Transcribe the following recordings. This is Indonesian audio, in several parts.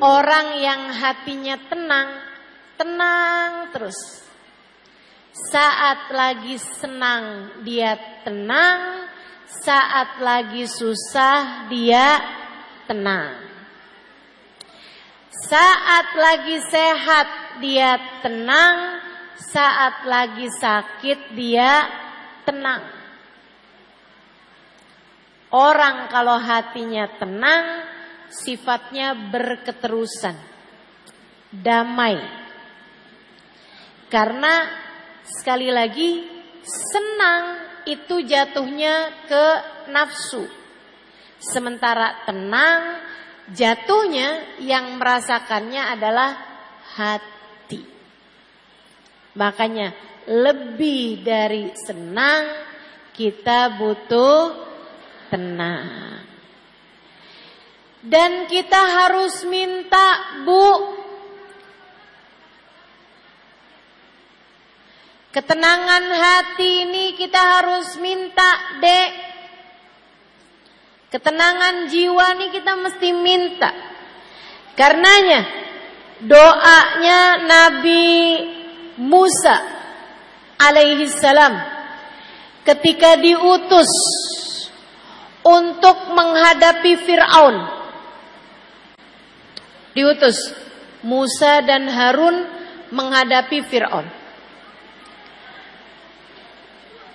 orang yang hatinya tenang, tenang terus. Saat lagi senang dia tenang, saat lagi susah dia tenang. Saat lagi sehat dia tenang, saat lagi sakit dia tenang. Orang kalau hatinya tenang, sifatnya berketerusan, damai. Karena sekali lagi senang itu jatuhnya ke nafsu. Sementara tenang jatuhnya yang merasakannya adalah hati. Makanya lebih dari senang kita butuh tenang. Dan kita harus minta, Bu, ketenangan hati ini kita harus minta, Dek. Ketenangan jiwa ini kita mesti minta. Karenanya doanya Nabi Musa alaihi salam ketika diutus untuk menghadapi Firaun diutus Musa dan Harun menghadapi Fir'aun.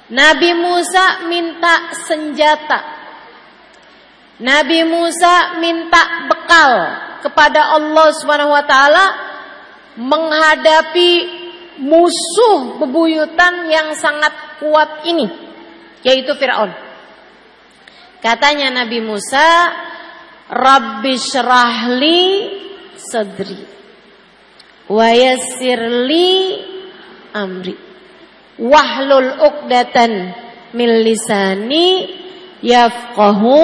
Nabi Musa minta senjata. Nabi Musa minta bekal kepada Allah Subhanahu wa taala menghadapi musuh bebuyutan yang sangat kuat ini yaitu Firaun. Katanya Nabi Musa, "Rabbi syrahli sadri wa yassirli amri. Wahlul uqdatan min lisani yafqahu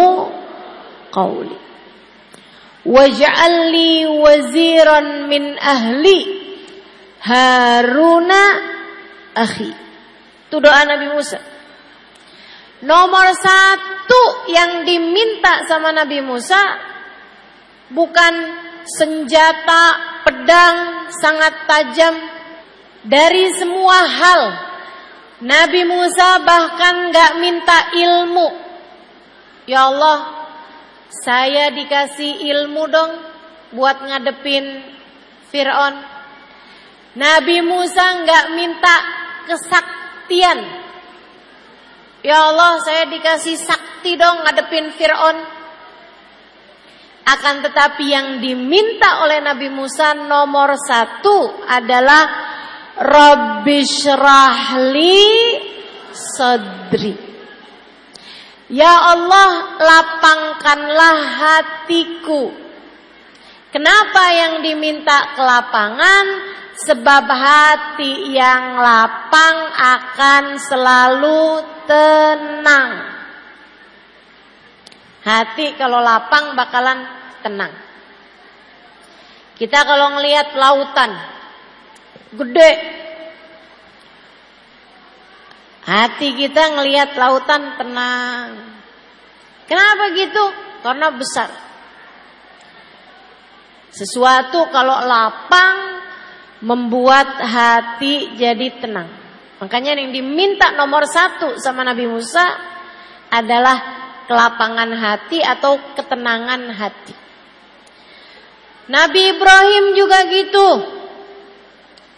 qawli. Waj'alni waziran min ahli haruna akhi. Itu doa Nabi Musa nomor satu yang diminta sama Nabi Musa bukan senjata, pedang sangat tajam dari semua hal. Nabi Musa bahkan gak minta ilmu. Ya Allah, saya dikasih ilmu dong buat ngadepin Fir'aun. Nabi Musa gak minta kesaktian. Ya Allah, saya dikasih sakti dong ngadepin Fir'aun. Akan tetapi yang diminta oleh Nabi Musa nomor satu adalah Rabbi syrahli sadri. Ya Allah lapangkanlah hatiku. Kenapa yang diminta kelapangan? Sebab hati yang lapang akan selalu tenang. Hati kalau lapang bakalan tenang. Kita kalau ngelihat lautan gede, hati kita ngelihat lautan tenang. Kenapa gitu? Karena besar. Sesuatu kalau lapang membuat hati jadi tenang. Makanya yang diminta nomor satu sama Nabi Musa adalah kelapangan hati atau ketenangan hati. Nabi Ibrahim juga gitu.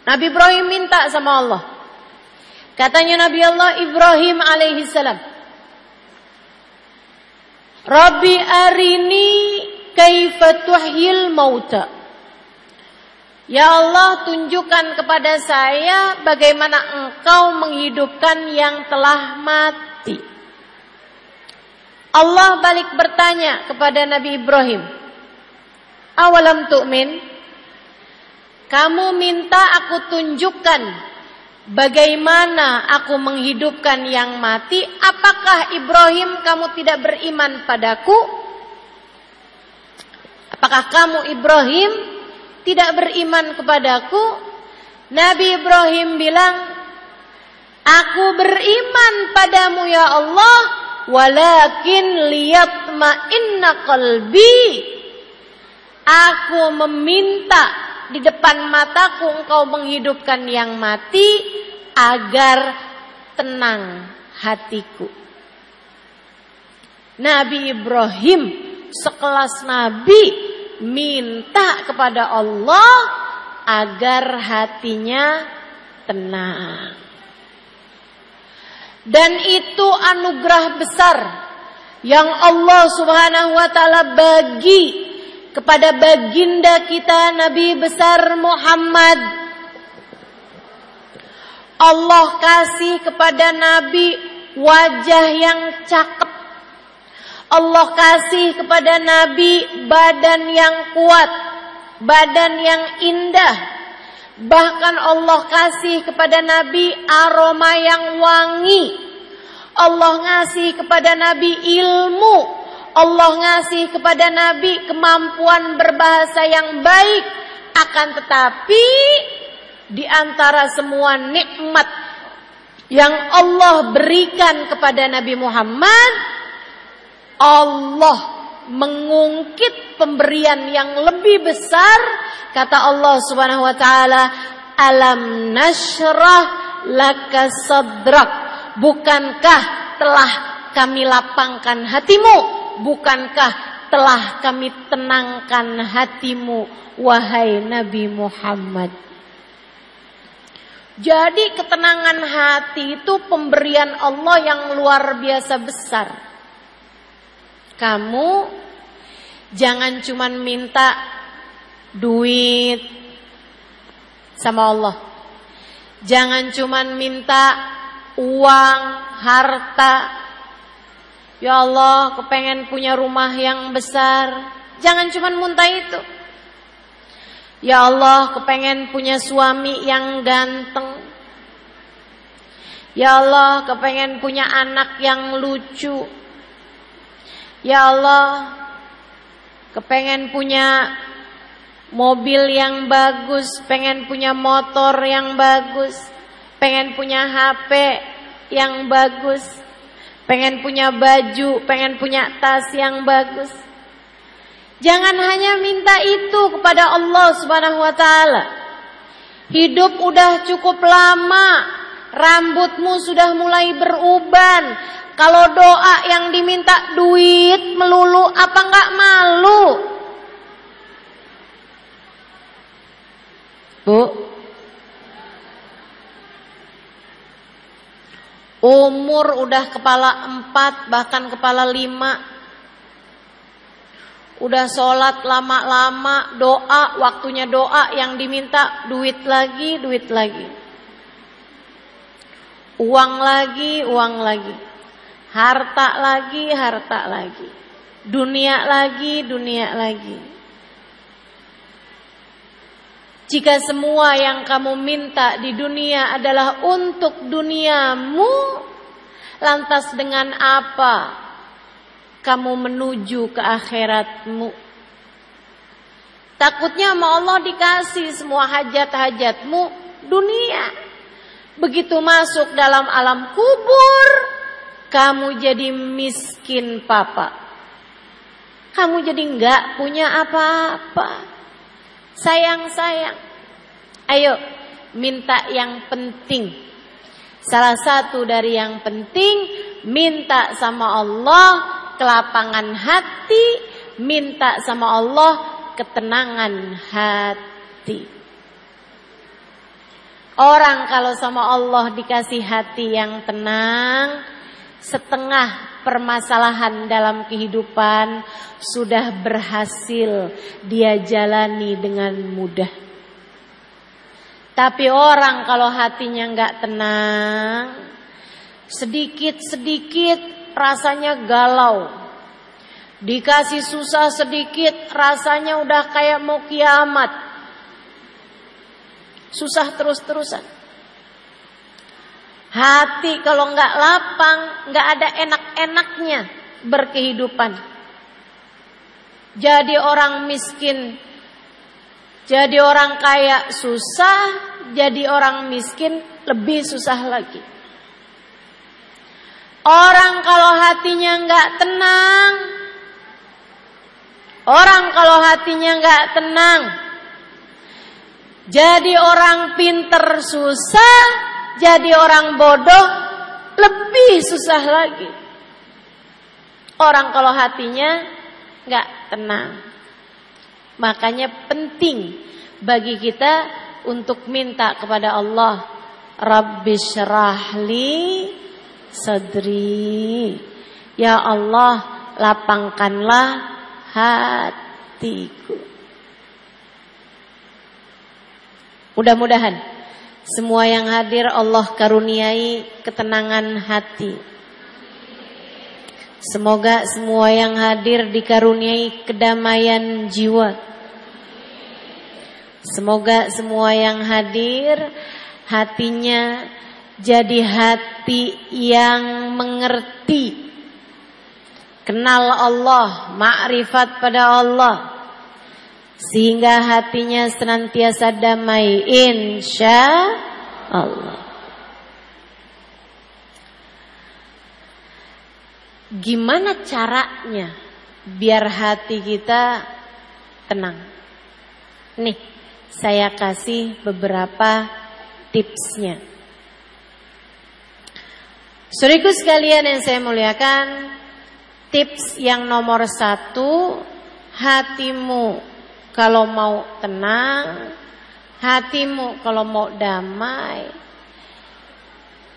Nabi Ibrahim minta sama Allah. Katanya Nabi Allah Ibrahim alaihi salam. Rabbi arini kaifa tuhyil mauta. Ya Allah tunjukkan kepada saya bagaimana engkau menghidupkan yang telah mati. Allah balik bertanya kepada Nabi Ibrahim. Awalam tu'min? Kamu minta aku tunjukkan bagaimana aku menghidupkan yang mati. Apakah Ibrahim kamu tidak beriman padaku? Apakah kamu Ibrahim tidak beriman kepadaku? Nabi Ibrahim bilang, Aku beriman padamu ya walakin liyatma'inna qalbi Aku meminta di depan mataku engkau menghidupkan yang mati agar tenang hatiku. Nabi Ibrahim sekelas nabi minta kepada Allah agar hatinya tenang. Dan itu anugerah besar yang Allah Subhanahu wa taala bagi kepada baginda kita Nabi besar Muhammad. Allah kasih kepada Nabi wajah yang cakep. Allah kasih kepada Nabi badan yang kuat, badan yang indah. Bahkan Allah kasih kepada Nabi aroma yang wangi. Allah ngasih kepada Nabi ilmu Allah ngasih kepada Nabi kemampuan berbahasa yang baik, akan tetapi di antara semua nikmat yang Allah berikan kepada Nabi Muhammad, Allah mengungkit pemberian yang lebih besar, kata Allah Subhanahu wa taala, "Alam nashrah laka sadrak." Bukankah telah kami lapangkan hatimu? bukankah telah kami tenangkan hatimu wahai Nabi Muhammad jadi ketenangan hati itu pemberian Allah yang luar biasa besar kamu jangan cuma minta duit sama Allah jangan cuma minta uang harta Ya Allah, kepengen punya rumah yang besar. Jangan cuma muntah itu. Ya Allah, kepengen punya suami yang ganteng. Ya Allah, kepengen punya anak yang lucu. Ya Allah, kepengen punya mobil yang bagus, pengen punya motor yang bagus, pengen punya HP yang bagus. Pengen punya baju, pengen punya tas yang bagus. Jangan hanya minta itu kepada Allah Subhanahu wa taala. Hidup udah cukup lama, rambutmu sudah mulai beruban. Kalau doa yang diminta duit melulu, apa enggak malu? Bu, Umur udah kepala empat bahkan kepala lima. Udah sholat lama-lama doa waktunya doa yang diminta duit lagi duit lagi. Uang lagi uang lagi. Harta lagi harta lagi. Dunia lagi dunia lagi. Jika semua yang kamu minta di dunia adalah untuk duniamu, lantas dengan apa kamu menuju ke akhiratmu? Takutnya sama Allah dikasih semua hajat-hajatmu dunia. Begitu masuk dalam alam kubur, kamu jadi miskin papa. Kamu jadi enggak punya apa-apa. Sayang-sayang. Ayo minta yang penting. Salah satu dari yang penting minta sama Allah kelapangan hati, minta sama Allah ketenangan hati. Orang kalau sama Allah dikasih hati yang tenang, setengah permasalahan dalam kehidupan sudah berhasil dia jalani dengan mudah. Tapi orang kalau hatinya nggak tenang, sedikit-sedikit rasanya galau. Dikasih susah sedikit rasanya udah kayak mau kiamat. Susah terus-terusan. Hati kalau nggak lapang, nggak ada enak-enaknya berkehidupan. Jadi orang miskin, jadi orang kaya susah, jadi orang miskin lebih susah lagi. Orang kalau hatinya nggak tenang, Orang kalau hatinya nggak tenang, jadi orang pinter susah, jadi orang bodoh lebih susah lagi. Orang kalau hatinya nggak tenang. Makanya penting bagi kita untuk minta kepada Allah, Rabbi syrahli sadri. Ya Allah, lapangkanlah hatiku. Mudah-mudahan semua yang hadir Allah karuniai ketenangan hati. Semoga semua yang hadir dikaruniai kedamaian jiwa. Semoga semua yang hadir hatinya jadi hati yang mengerti. Kenal Allah, makrifat pada Allah. Sehingga hatinya senantiasa damai insya Allah. Gimana caranya biar hati kita tenang? Nih, saya kasih beberapa tipsnya. Suriku sekalian yang saya muliakan, tips yang nomor satu, hatimu kalau mau tenang, hatimu kalau mau damai,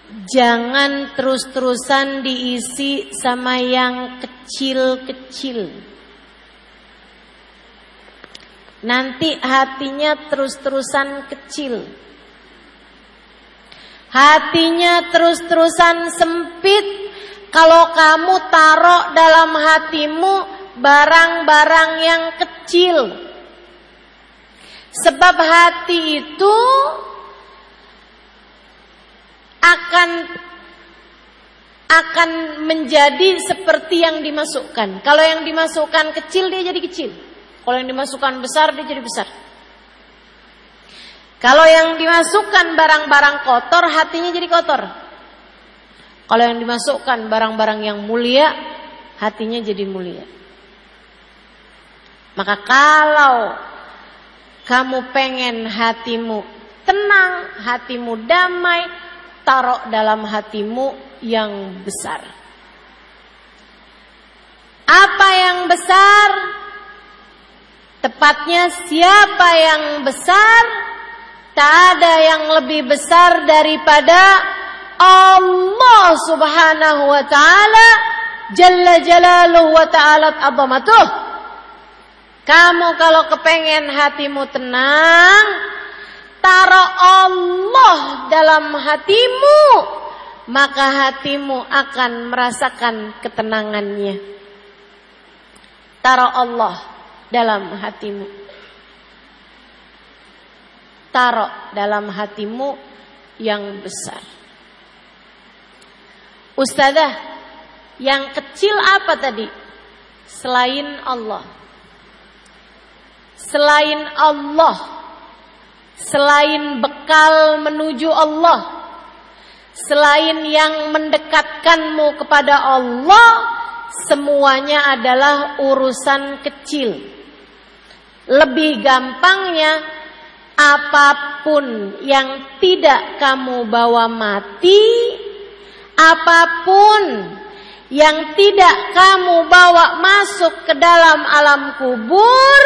Jangan terus-terusan diisi sama yang kecil-kecil. Nanti hatinya terus-terusan kecil. Hatinya terus-terusan sempit kalau kamu taruh dalam hatimu barang-barang yang kecil. Sebab hati itu akan akan menjadi seperti yang dimasukkan. Kalau yang dimasukkan kecil dia jadi kecil. Kalau yang dimasukkan besar dia jadi besar. Kalau yang dimasukkan barang-barang kotor hatinya jadi kotor. Kalau yang dimasukkan barang-barang yang mulia hatinya jadi mulia. Maka kalau kamu pengen hatimu tenang, hatimu damai, taruh dalam hatimu yang besar. Apa yang besar? Tepatnya siapa yang besar? Tak ada yang lebih besar daripada Allah Subhanahu wa taala Jalla jalaluhu wa ta'ala azamatuh. Kamu kalau kepengen hatimu tenang, taruh Allah dalam hatimu, maka hatimu akan merasakan ketenangannya. Taruh Allah dalam hatimu. Taruh dalam hatimu yang besar. Ustazah, yang kecil apa tadi? Selain Allah. Selain Allah selain bekal menuju Allah, selain yang mendekatkanmu kepada Allah, semuanya adalah urusan kecil. Lebih gampangnya, apa pun yang tidak kamu bawa mati, apa pun yang tidak kamu bawa masuk ke dalam alam kubur,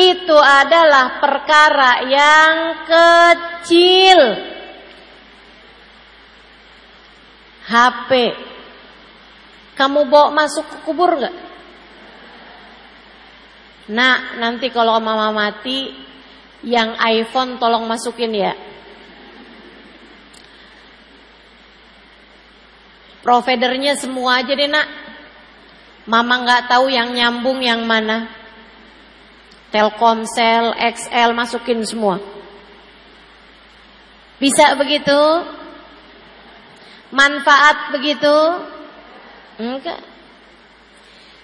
itu adalah perkara yang kecil. HP. Kamu bawa masuk ke kubur nggak? Nah, nanti kalau mama mati, yang iPhone tolong masukin ya. Providernya semua aja deh nak. Mama nggak tahu yang nyambung yang mana. Telkomsel, XL masukin semua. Bisa begitu? Manfaat begitu? Enggak.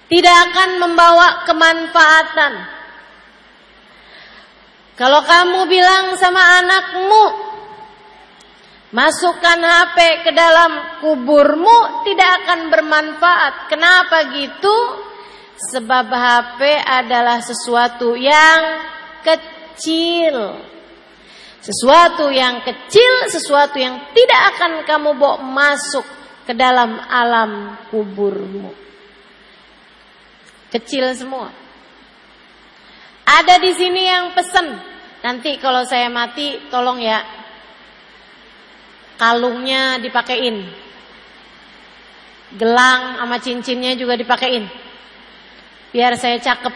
Tidak akan membawa kemanfaatan. Kalau kamu bilang sama anakmu, masukkan HP ke dalam kuburmu tidak akan bermanfaat. Kenapa gitu? Sebab HP adalah sesuatu yang kecil. Sesuatu yang kecil, sesuatu yang tidak akan kamu bawa masuk ke dalam alam kuburmu. Kecil semua. Ada di sini yang pesen, nanti kalau saya mati tolong ya kalungnya dipakein. Gelang sama cincinnya juga dipakein. Biar saya cakep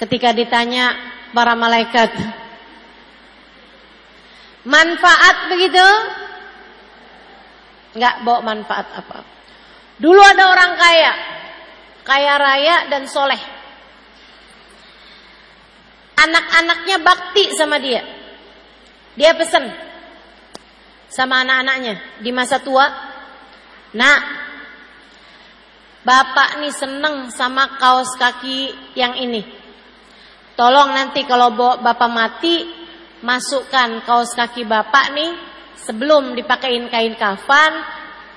ketika ditanya para malaikat. Manfaat begitu? Enggak bawa manfaat apa. Dulu ada orang kaya, kaya raya dan soleh. Anak-anaknya bakti sama dia. Dia pesen sama anak-anaknya di masa tua. Nak, bapak nih seneng sama kaos kaki yang ini. Tolong nanti kalau bapak mati, masukkan kaos kaki bapak nih sebelum dipakein kain kafan,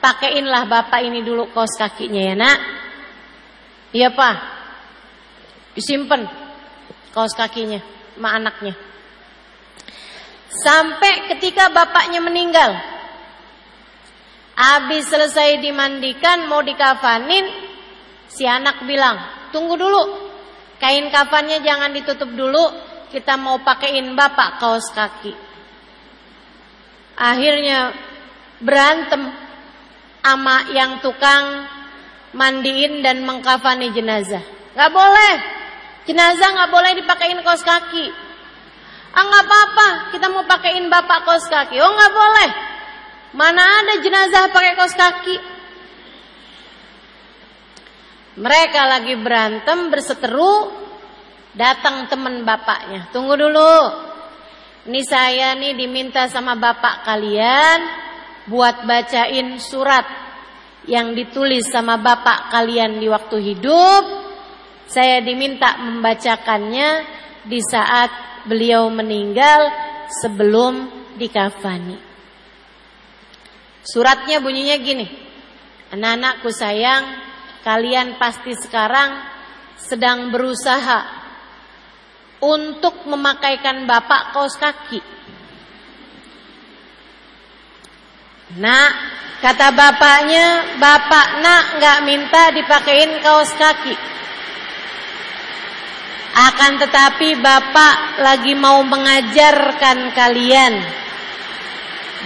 pakeinlah bapak ini dulu kaos kakinya ya nak. Iya pak, disimpan kaos kakinya sama anaknya. Sampai ketika bapaknya meninggal, habis selesai dimandikan mau dikafanin, si anak bilang, tunggu dulu, kain kafannya jangan ditutup dulu, kita mau pakaiin bapak kaos kaki. Akhirnya berantem ama yang tukang mandiin dan mengkafani jenazah. Gak boleh. Jenazah gak boleh dipakein kaos kaki. Ah gak apa-apa, kita mau pakaiin bapak kaos kaki. Oh gak boleh. Mana ada jenazah pakai kaos kaki? Mereka lagi berantem berseteru Datang teman bapaknya. Tunggu dulu. Ini saya nih diminta sama bapak kalian buat bacain surat yang ditulis sama bapak kalian di waktu hidup. Saya diminta membacakannya di saat beliau meninggal sebelum dikafani. Suratnya bunyinya gini. Anak-anakku sayang, kalian pasti sekarang sedang berusaha untuk memakaikan bapak kaos kaki. Nak, kata bapaknya, bapak nak nggak minta dipakein kaos kaki. Akan tetapi bapak lagi mau mengajarkan kalian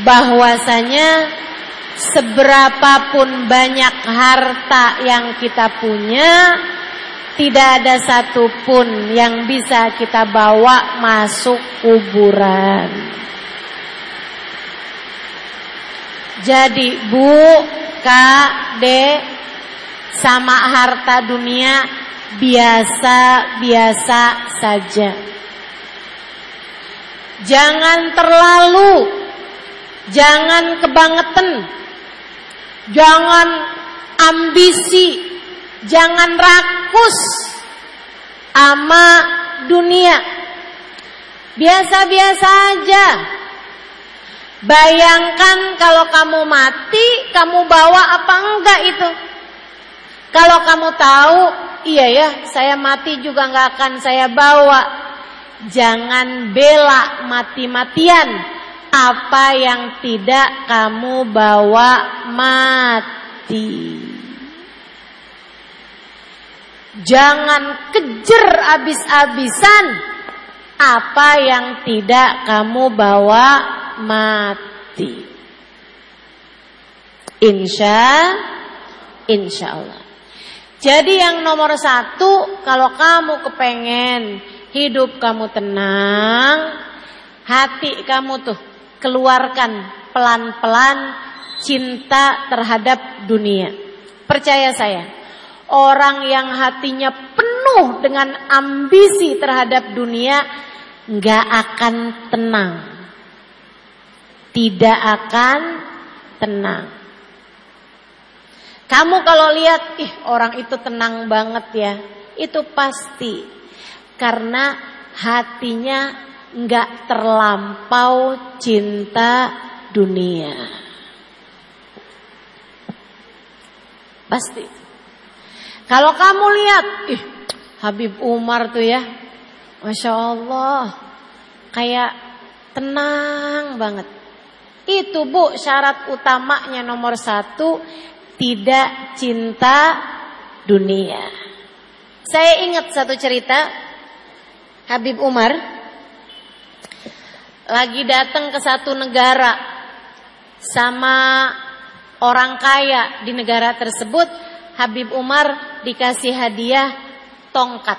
bahwasanya seberapapun banyak harta yang kita punya, tidak ada satupun yang bisa kita bawa masuk kuburan. Jadi bu, kak, dek, sama harta dunia biasa-biasa saja. Jangan terlalu, jangan kebangetan, jangan ambisi, Jangan rakus ama dunia. Biasa-biasa aja. Bayangkan kalau kamu mati, kamu bawa apa enggak itu? Kalau kamu tahu, iya ya, saya mati juga nggak akan saya bawa. Jangan bela mati-matian apa yang tidak kamu bawa mati. Jangan kejar abis-abisan apa yang tidak kamu bawa mati. Insya, insya Allah. Jadi yang nomor satu, kalau kamu kepengen hidup kamu tenang, hati kamu tuh keluarkan pelan-pelan cinta terhadap dunia. Percaya saya, Orang yang hatinya penuh dengan ambisi terhadap dunia nggak akan tenang. Tidak akan tenang. Kamu kalau lihat, ih orang itu tenang banget ya. Itu pasti karena hatinya nggak terlampau cinta dunia. Pasti. Kalau kamu lihat, ih Habib Umar tuh ya, masya Allah, kayak tenang banget. Itu bu syarat utamanya nomor satu tidak cinta dunia. Saya ingat satu cerita Habib Umar lagi datang ke satu negara sama orang kaya di negara tersebut. Habib Umar dikasih hadiah tongkat.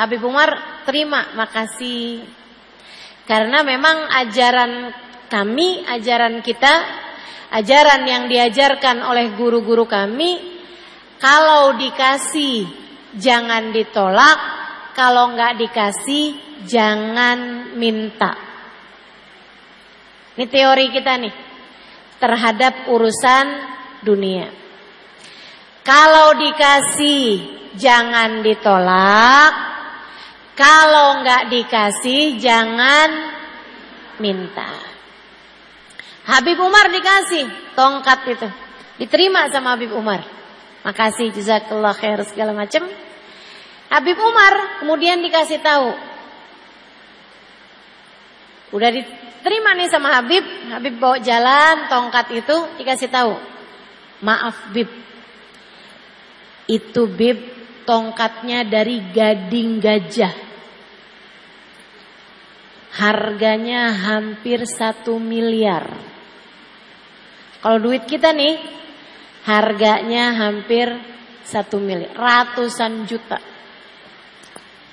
Habib Umar terima, makasih. Karena memang ajaran kami, ajaran kita, ajaran yang diajarkan oleh guru-guru kami, kalau dikasih jangan ditolak, kalau nggak dikasih jangan minta. Ini teori kita nih terhadap urusan dunia. Kalau dikasih jangan ditolak, kalau nggak dikasih jangan minta. Habib Umar dikasih tongkat itu. Diterima sama Habib Umar. Makasih jazakallah khair segala macam. Habib Umar kemudian dikasih tahu. Udah diterima nih sama Habib, Habib bawa jalan tongkat itu dikasih tahu. Maaf Bib. Itu Bib tongkatnya dari gading gajah. Harganya hampir satu miliar. Kalau duit kita nih harganya hampir satu miliar, ratusan juta.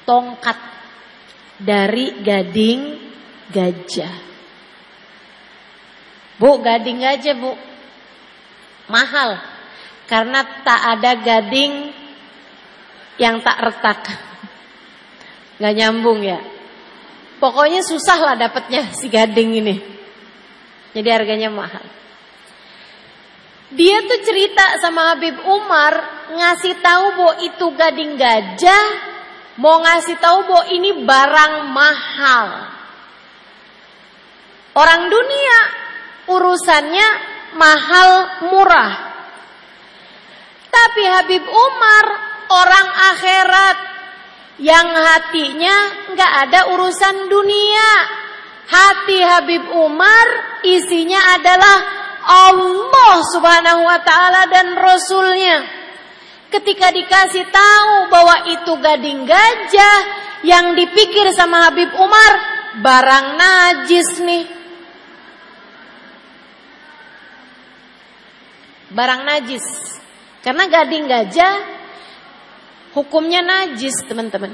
Tongkat dari gading gajah. Bu, gading gajah bu, mahal karena tak ada gading yang tak retak. Gak nyambung ya. Pokoknya susah lah dapatnya si gading ini. Jadi harganya mahal. Dia tuh cerita sama Habib Umar ngasih tahu bahwa itu gading gajah, mau ngasih tahu bahwa ini barang mahal. Orang dunia urusannya mahal murah. Tapi Habib Umar orang akhirat yang hatinya nggak ada urusan dunia. Hati Habib Umar isinya adalah Allah subhanahu wa ta'ala dan Rasulnya. Ketika dikasih tahu bahwa itu gading gajah yang dipikir sama Habib Umar barang najis nih. Barang najis. Karena gading gajah hukumnya najis teman-teman.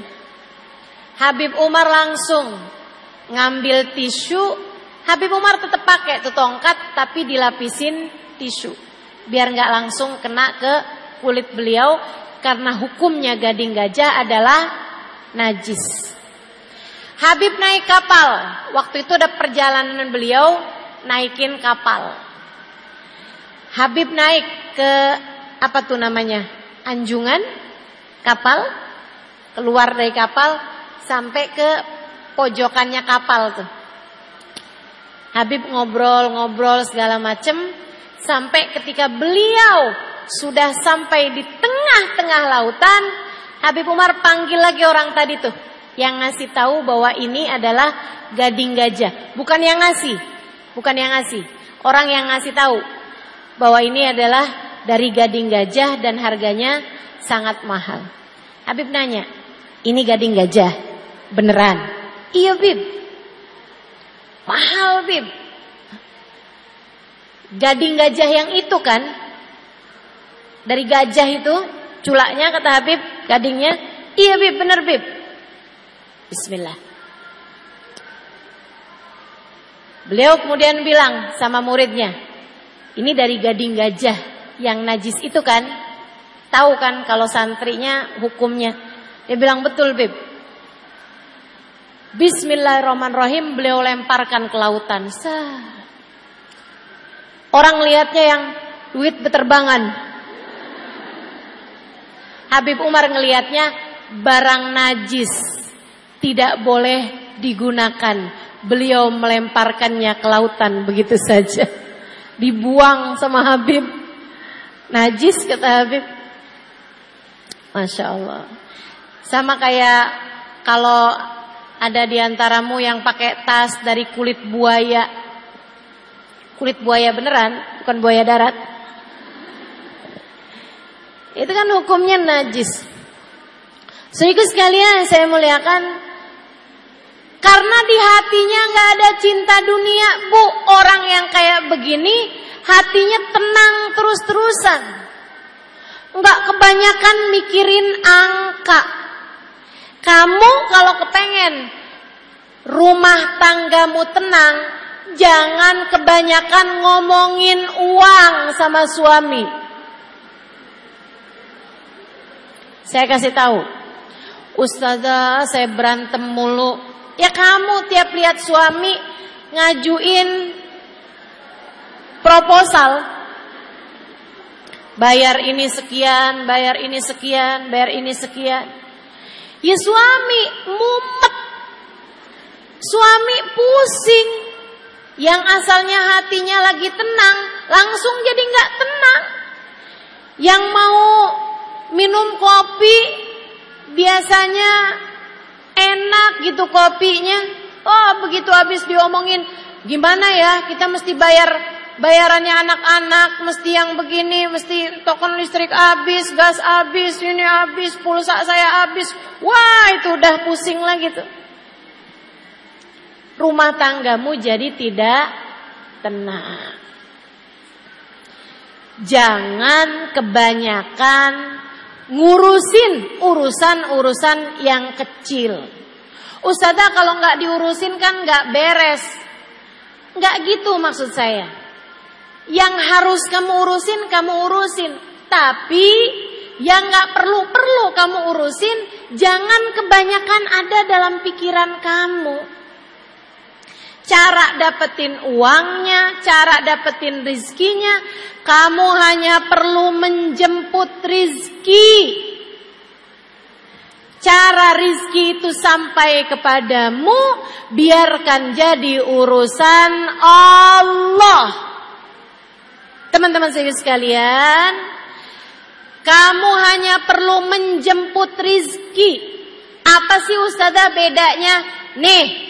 Habib Umar langsung ngambil tisu Habib Umar tetap pakai tuh tongkat tapi dilapisin tisu biar nggak langsung kena ke kulit beliau karena hukumnya gading gajah adalah najis. Habib naik kapal. Waktu itu ada perjalanan beliau naikin kapal. Habib naik ke apa tuh namanya? Anjungan kapal keluar dari kapal sampai ke pojokannya kapal tuh. Habib ngobrol-ngobrol segala macam sampai ketika beliau sudah sampai di tengah-tengah lautan, Habib Umar panggil lagi orang tadi tuh yang ngasih tahu bahwa ini adalah gading gajah, bukan yang ngasih, bukan yang ngasih, orang yang ngasih tahu bahwa ini adalah dari gading gajah dan harganya sangat mahal. Habib nanya, ini gading gajah beneran? Iya Bib, Mahal Bib. Gading gajah yang itu kan. Dari gajah itu. Culaknya kata Habib. Gadingnya. Iya Bib bener Bib. Bismillah. Beliau kemudian bilang sama muridnya. Ini dari gading gajah yang najis itu kan. Tahu kan kalau santrinya hukumnya. Dia bilang betul Bib. Bismillahirrahmanirrahim beliau lemparkan ke lautan. Sah. Orang lihatnya yang duit beterbangan. Habib Umar ngelihatnya barang najis tidak boleh digunakan. Beliau melemparkannya ke lautan begitu saja. Dibuang sama Habib. Najis kata Habib. Masya Allah. Sama kayak kalau ada di antaramu yang pakai tas dari kulit buaya. Kulit buaya beneran, bukan buaya darat. Itu kan hukumnya najis. Sehingga sekalian saya muliakan karena di hatinya nggak ada cinta dunia, Bu. Orang yang kayak begini hatinya tenang terus-terusan. Nggak kebanyakan mikirin angka. Kamu kalau kepengen rumah tanggamu tenang, jangan kebanyakan ngomongin uang sama suami. Saya kasih tahu, Ustazah saya berantem mulu. Ya kamu tiap lihat suami ngajuin proposal. Bayar ini sekian, bayar ini sekian, bayar ini sekian. Ya suami mumet. Suami pusing. Yang asalnya hatinya lagi tenang, langsung jadi nggak tenang. Yang mau minum kopi biasanya enak gitu kopinya. Oh begitu habis diomongin gimana ya kita mesti bayar bayarannya anak-anak mesti yang begini, mesti token listrik habis, gas habis, ini habis, pulsa saya habis. Wah, itu udah pusing lagi tuh. Rumah tanggamu jadi tidak tenang. Jangan kebanyakan ngurusin urusan-urusan yang kecil. Ustazah kalau nggak diurusin kan nggak beres. Nggak gitu maksud saya. Yang harus kamu urusin, kamu urusin. Tapi yang gak perlu-perlu kamu urusin, jangan kebanyakan ada dalam pikiran kamu. Cara dapetin uangnya, cara dapetin rizkinya, kamu hanya perlu menjemput rizki. Cara rizki itu sampai kepadamu, biarkan jadi urusan Allah. Teman-teman saya sekalian, kamu hanya perlu menjemput rizki. Apa sih ustazah bedanya? Nih,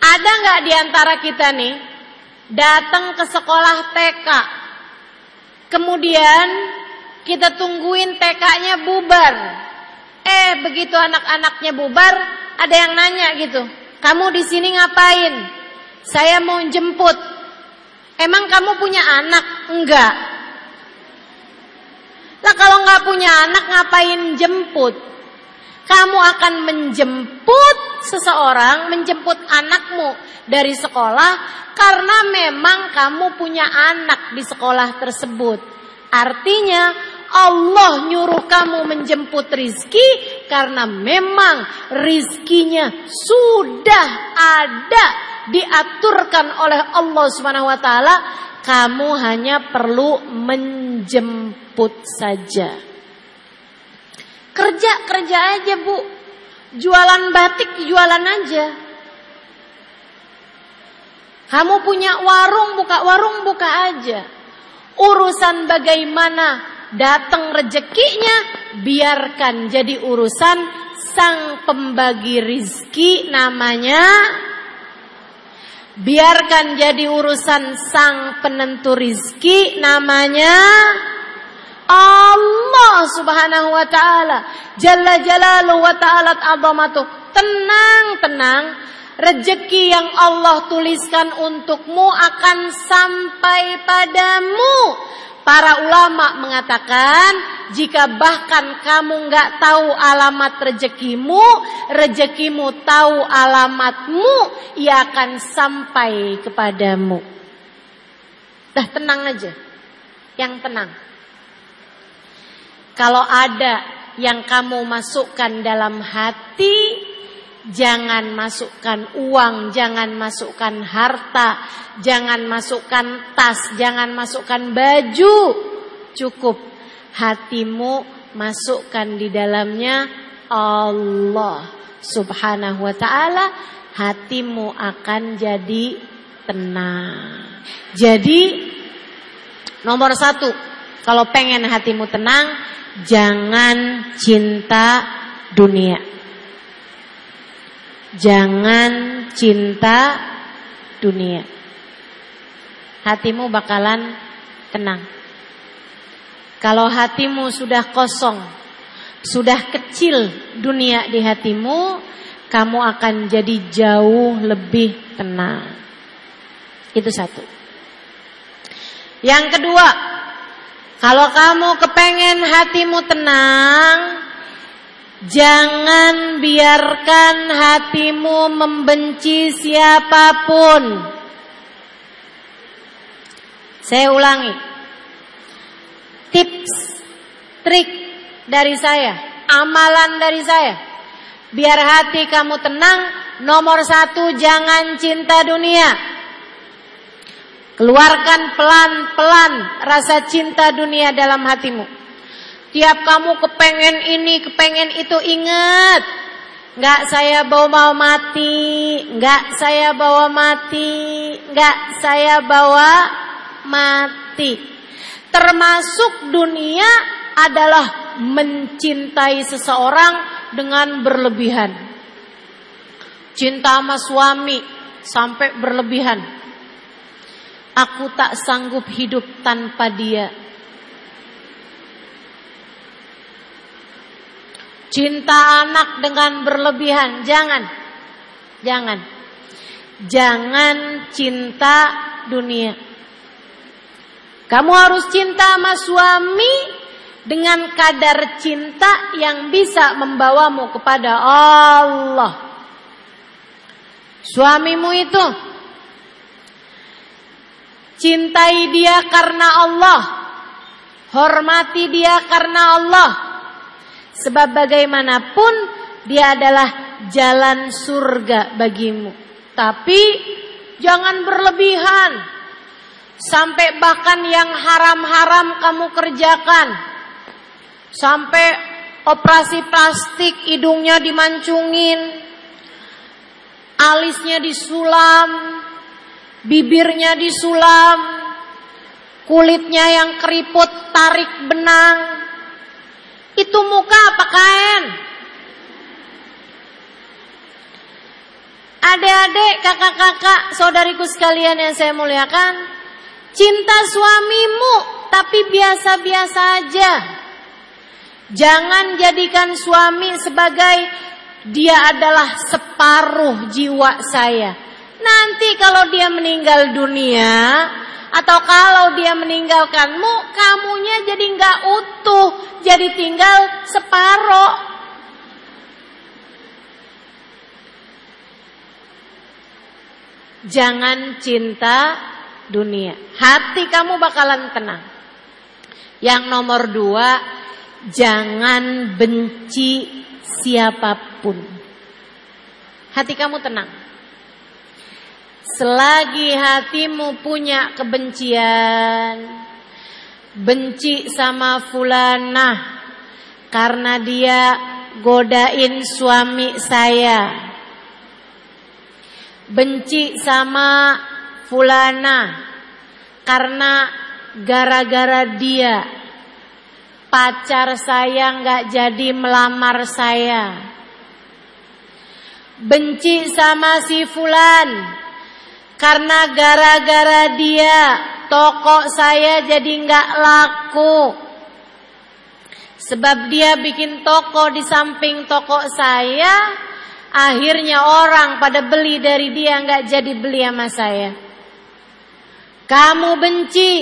ada nggak di antara kita nih datang ke sekolah TK, kemudian kita tungguin TK-nya bubar. Eh, begitu anak-anaknya bubar, ada yang nanya gitu, kamu di sini ngapain? Saya mau jemput. Emang kamu punya anak? Enggak. Lah kalau nggak punya anak ngapain jemput? Kamu akan menjemput seseorang, menjemput anakmu dari sekolah karena memang kamu punya anak di sekolah tersebut. Artinya Allah nyuruh kamu menjemput rizki karena memang rizkinya sudah ada diaturkan oleh Allah Subhanahu wa taala, kamu hanya perlu menjemput saja. Kerja kerja aja, Bu. Jualan batik jualan aja. Kamu punya warung, buka warung, buka aja. Urusan bagaimana datang rezekinya, biarkan jadi urusan sang pembagi rizki namanya Biarkan jadi urusan sang penentu rizki namanya Allah subhanahu wa ta'ala. Jalla jalalu wa ta'alat azamatuh. Tenang, tenang. Rezeki yang Allah tuliskan untukmu akan sampai padamu. Para ulama mengatakan jika bahkan kamu nggak tahu alamat rezekimu, rezekimu tahu alamatmu, ia akan sampai kepadamu. Dah tenang aja, yang tenang. Kalau ada yang kamu masukkan dalam hati, Jangan masukkan uang, jangan masukkan harta, jangan masukkan tas, jangan masukkan baju. Cukup hatimu masukkan di dalamnya Allah Subhanahu wa taala, hatimu akan jadi tenang. Jadi nomor satu, kalau pengen hatimu tenang, jangan cinta dunia. Jangan cinta dunia. Hatimu bakalan tenang. Kalau hatimu sudah kosong, sudah kecil dunia di hatimu, kamu akan jadi jauh lebih tenang. Itu satu. Yang kedua, kalau kamu kepengen hatimu tenang, jangan biarkan hatimu membenci siapa pun. Saya ulangi. Tips, trik dari saya, amalan dari saya. Biar hati kamu tenang, nomor satu jangan cinta dunia. Keluarkan pelan-pelan rasa cinta dunia dalam hatimu. Tiap kamu kepengen ini, kepengen itu, ingat. Enggak saya bawa mau mati, enggak saya bawa mati, enggak saya bawa mati. Termasuk dunia adalah mencintai seseorang dengan berlebihan. Cinta sama suami sampai berlebihan Aku tak sanggup hidup tanpa dia. Cinta anak dengan berlebihan, jangan. Jangan. Jangan cinta dunia. Kamu harus cinta sama suami dengan kadar cinta yang bisa membawamu kepada Allah. Suamimu itu Cintai dia karena Allah. Hormati dia karena Allah. Sebab bagaimanapun dia adalah jalan surga bagimu. Tapi jangan berlebihan. Sampai bahkan yang haram-haram kamu kerjakan. Sampai operasi plastik hidungnya dimancungin. Alisnya disulam, bibirnya disulam, kulitnya yang keriput tarik benang. Itu muka apa kain? Adik-adik, kakak-kakak, saudariku sekalian yang saya muliakan, cinta suamimu tapi biasa-biasa aja. Jangan jadikan suami sebagai dia adalah separuh jiwa saya. Nanti kalau dia meninggal dunia atau kalau dia meninggalkanmu, kamunya jadi nggak utuh, jadi tinggal separoh. Jangan cinta dunia. Hati kamu bakalan tenang. Yang nomor dua, jangan benci siapa pun. Hati kamu tenang. Selagi hatimu punya kebencian, benci sama fulana karena dia godain suami saya. Benci sama fulana karena gara-gara dia pacar saya nggak jadi melamar saya. Benci sama si fulan karena gara-gara dia toko saya jadi nggak laku. Sebab dia bikin toko di samping toko saya, akhirnya orang pada beli dari dia nggak jadi beli sama saya. Kamu benci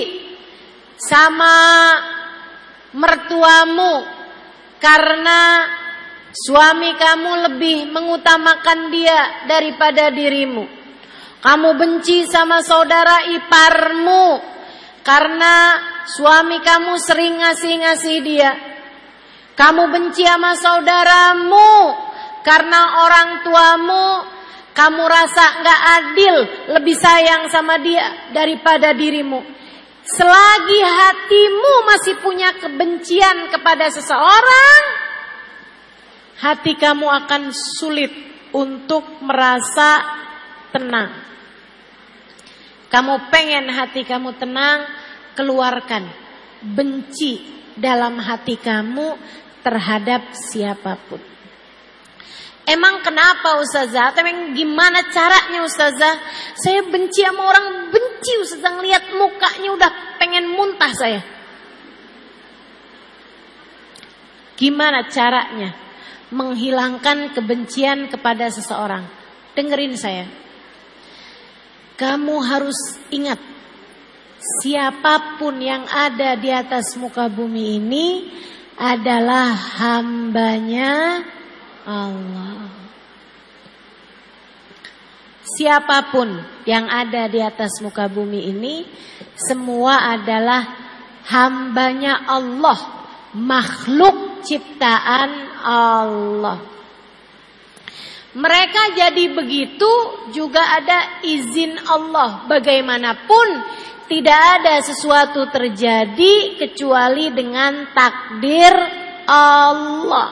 sama mertuamu karena suami kamu lebih mengutamakan dia daripada dirimu. Kamu benci sama saudara iparmu karena suami kamu sering ngasih-ngasih dia. Kamu benci sama saudaramu karena orang tuamu kamu rasa nggak adil, lebih sayang sama dia daripada dirimu. Selagi hatimu masih punya kebencian kepada seseorang, hati kamu akan sulit untuk merasa tenang. Kamu pengen hati kamu tenang, keluarkan benci dalam hati kamu terhadap siapa pun. Emang kenapa Ustazah? Emang gimana caranya Ustazah? Saya benci sama orang benci Ustazah ngeliat mukanya udah pengen muntah saya. Gimana caranya menghilangkan kebencian kepada seseorang? Dengerin saya. Kamu harus ingat siapa pun yang ada di atas muka bumi ini adalah hambanya Allah. Siapa pun yang ada di atas muka bumi ini semua adalah hambanya Allah, makhluk ciptaan Allah. Mereka jadi begitu juga ada izin Allah. Bagaimanapun tidak ada sesuatu terjadi kecuali dengan takdir Allah.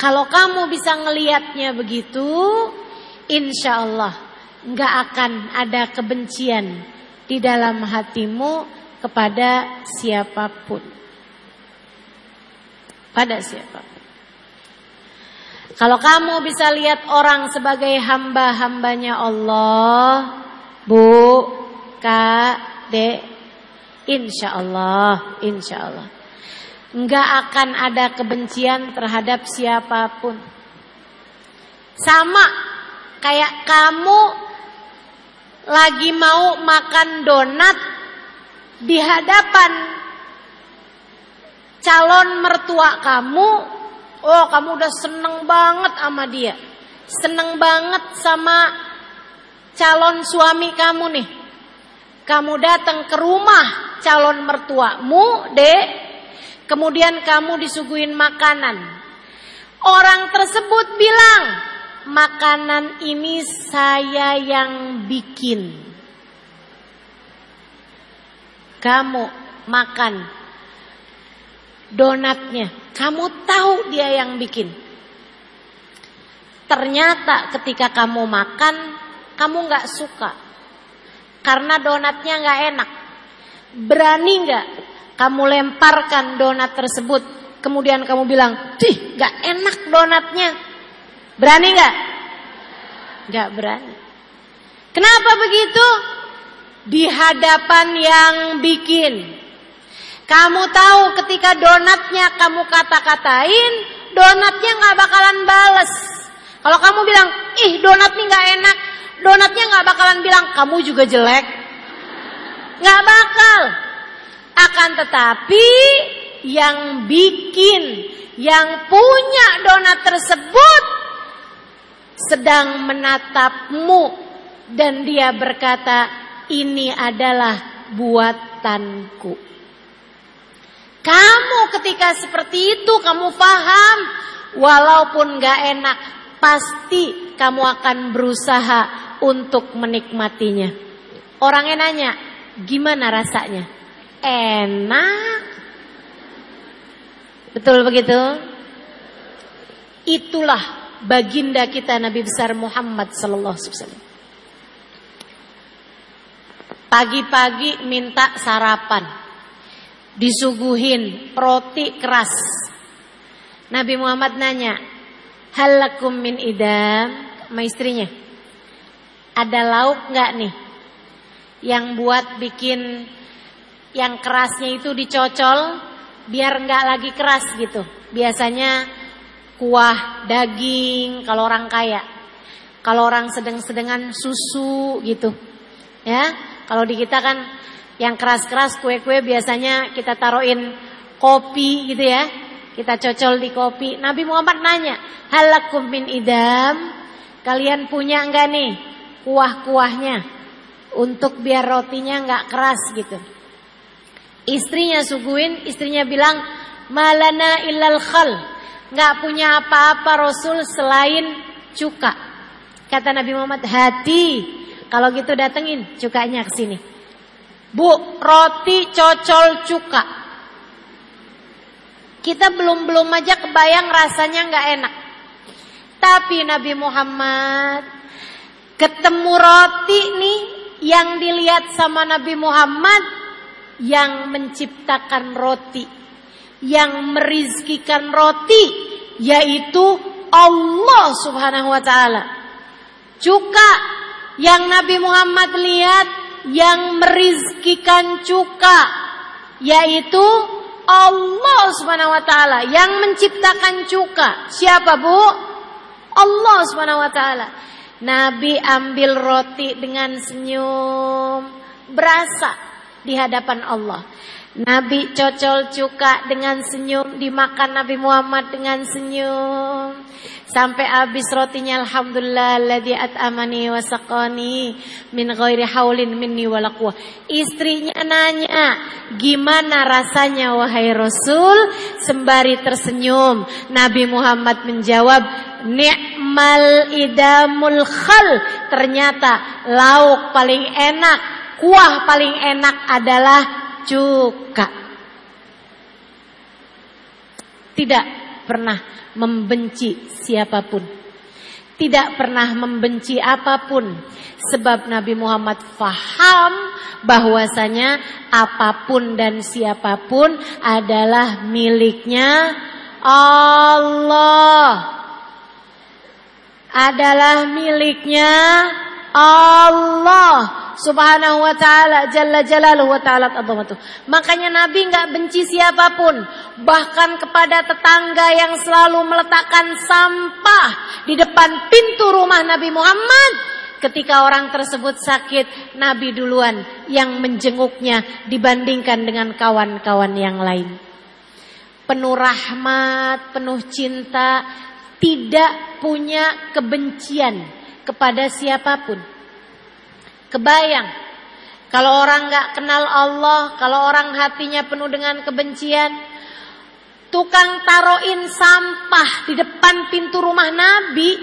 Kalau kamu bisa ngelihatnya begitu, insya Allah nggak akan ada kebencian di dalam hatimu kepada siapa pun. Pada siapa pun. Kalau kamu bisa lihat orang sebagai hamba-hambanya Allah, Bu, Kak, Dek, insya Allah, insya Allah Enggak akan ada kebencian terhadap siapa pun. Sama kayak kamu lagi mau makan donat di hadapan calon mertua kamu, oh kamu udah seneng banget sama dia. Seneng banget sama calon suami kamu nih. Kamu datang ke rumah calon mertuamu, Dek, Kemudian kamu disuguhin makanan. Orang tersebut bilang, makanan ini saya yang bikin. Kamu makan donatnya, kamu tahu dia yang bikin. Ternyata ketika kamu makan, kamu gak suka. Karena donatnya gak enak. Berani gak kamu lemparkan donat tersebut, kemudian kamu bilang, "Tih, gak enak donatnya." Berani gak? Gak berani. Kenapa begitu? Di hadapan yang bikin. Kamu tahu ketika donatnya kamu kata-katain, donatnya gak bakalan bales. Kalau kamu bilang, ih donat nih gak enak, donatnya gak bakalan bilang, kamu juga jelek. Gak bakal. Akan tetapi yang bikin, yang punya donat tersebut sedang menatapmu dan dia berkata, "Ini adalah buatanku." Kamu ketika seperti itu kamu paham walaupun gak enak pasti kamu akan berusaha untuk menikmatinya. Orangnya nanya, gimana rasanya? enak. Betul begitu? Itulah baginda kita Nabi besar Muhammad wasallam. Pagi-pagi minta sarapan. Disuguhin roti keras. Nabi Muhammad nanya, "Halakum min idam?" sama istrinya. Ada lauk nggak nih yang buat bikin yang kerasnya itu dicocol biar nggak lagi keras gitu. Biasanya kuah daging kalau orang kaya. Kalau orang sedang-sedengan susu gitu. Ya, kalau di kita kan yang keras-keras kue-kue biasanya kita taruhin kopi gitu ya. Kita cocol di kopi. Nabi Muhammad nanya, "Halakum min idam?" Kalian punya enggak nih kuah-kuahnya untuk biar rotinya enggak keras gitu. Istrinya suguin, istrinya bilang, "Malana illal khal." Enggak punya apa-apa Rasul selain cuka. Kata Nabi Muhammad, "Hati, kalau gitu datengin cukanya ke sini." Bu, roti cocol cuka. Kita belum-belum aja kebayang rasanya nggak enak. Tapi Nabi Muhammad ketemu roti nih yang dilihat sama Nabi Muhammad yang menciptakan roti, yang merizkikan roti, yaitu Allah Subhanahu wa Ta'ala. Cuka yang Nabi Muhammad lihat yang merizkikan cuka, yaitu Allah Subhanahu wa taala yang menciptakan cuka. Siapa, Bu? Allah Subhanahu wa taala. Nabi ambil roti dengan senyum, berasa di hadapan Allah. Nabi cocol cuka dengan senyum, dimakan Nabi Muhammad dengan senyum. Sampai habis rotinya alhamdulillah alladzi at'amani wa saqani min ghairi haulin minni wala Istrinya nanya, "Gimana rasanya wahai Rasul?" Sembari tersenyum, Nabi Muhammad menjawab, "Ni'mal idamul khal." Ternyata lauk paling enak, kuah paling enak adalah cuka. Tidak pernah membenci siapa pun. Tidak pernah membenci apa pun. Sebab Nabi Muhammad faham bahwasanya apa pun dan siapa pun adalah miliknya Allah. Adalah miliknya Allah subhanahu wa ta'ala jalla jalaluhu wa ta'ala azamatu. Makanya Nabi nggak benci siapa pun, bahkan kepada tetangga yang selalu meletakkan sampah di depan pintu rumah Nabi Muhammad. Ketika orang tersebut sakit, Nabi duluan yang menjenguknya dibandingkan dengan kawan-kawan yang lain. Penuh rahmat, penuh cinta, tidak punya kebencian kepada siapa pun. Kebayang. Kalau orang nggak kenal Allah, kalau orang hatinya penuh dengan kebencian, tukang taruhin sampah di depan pintu rumah Nabi.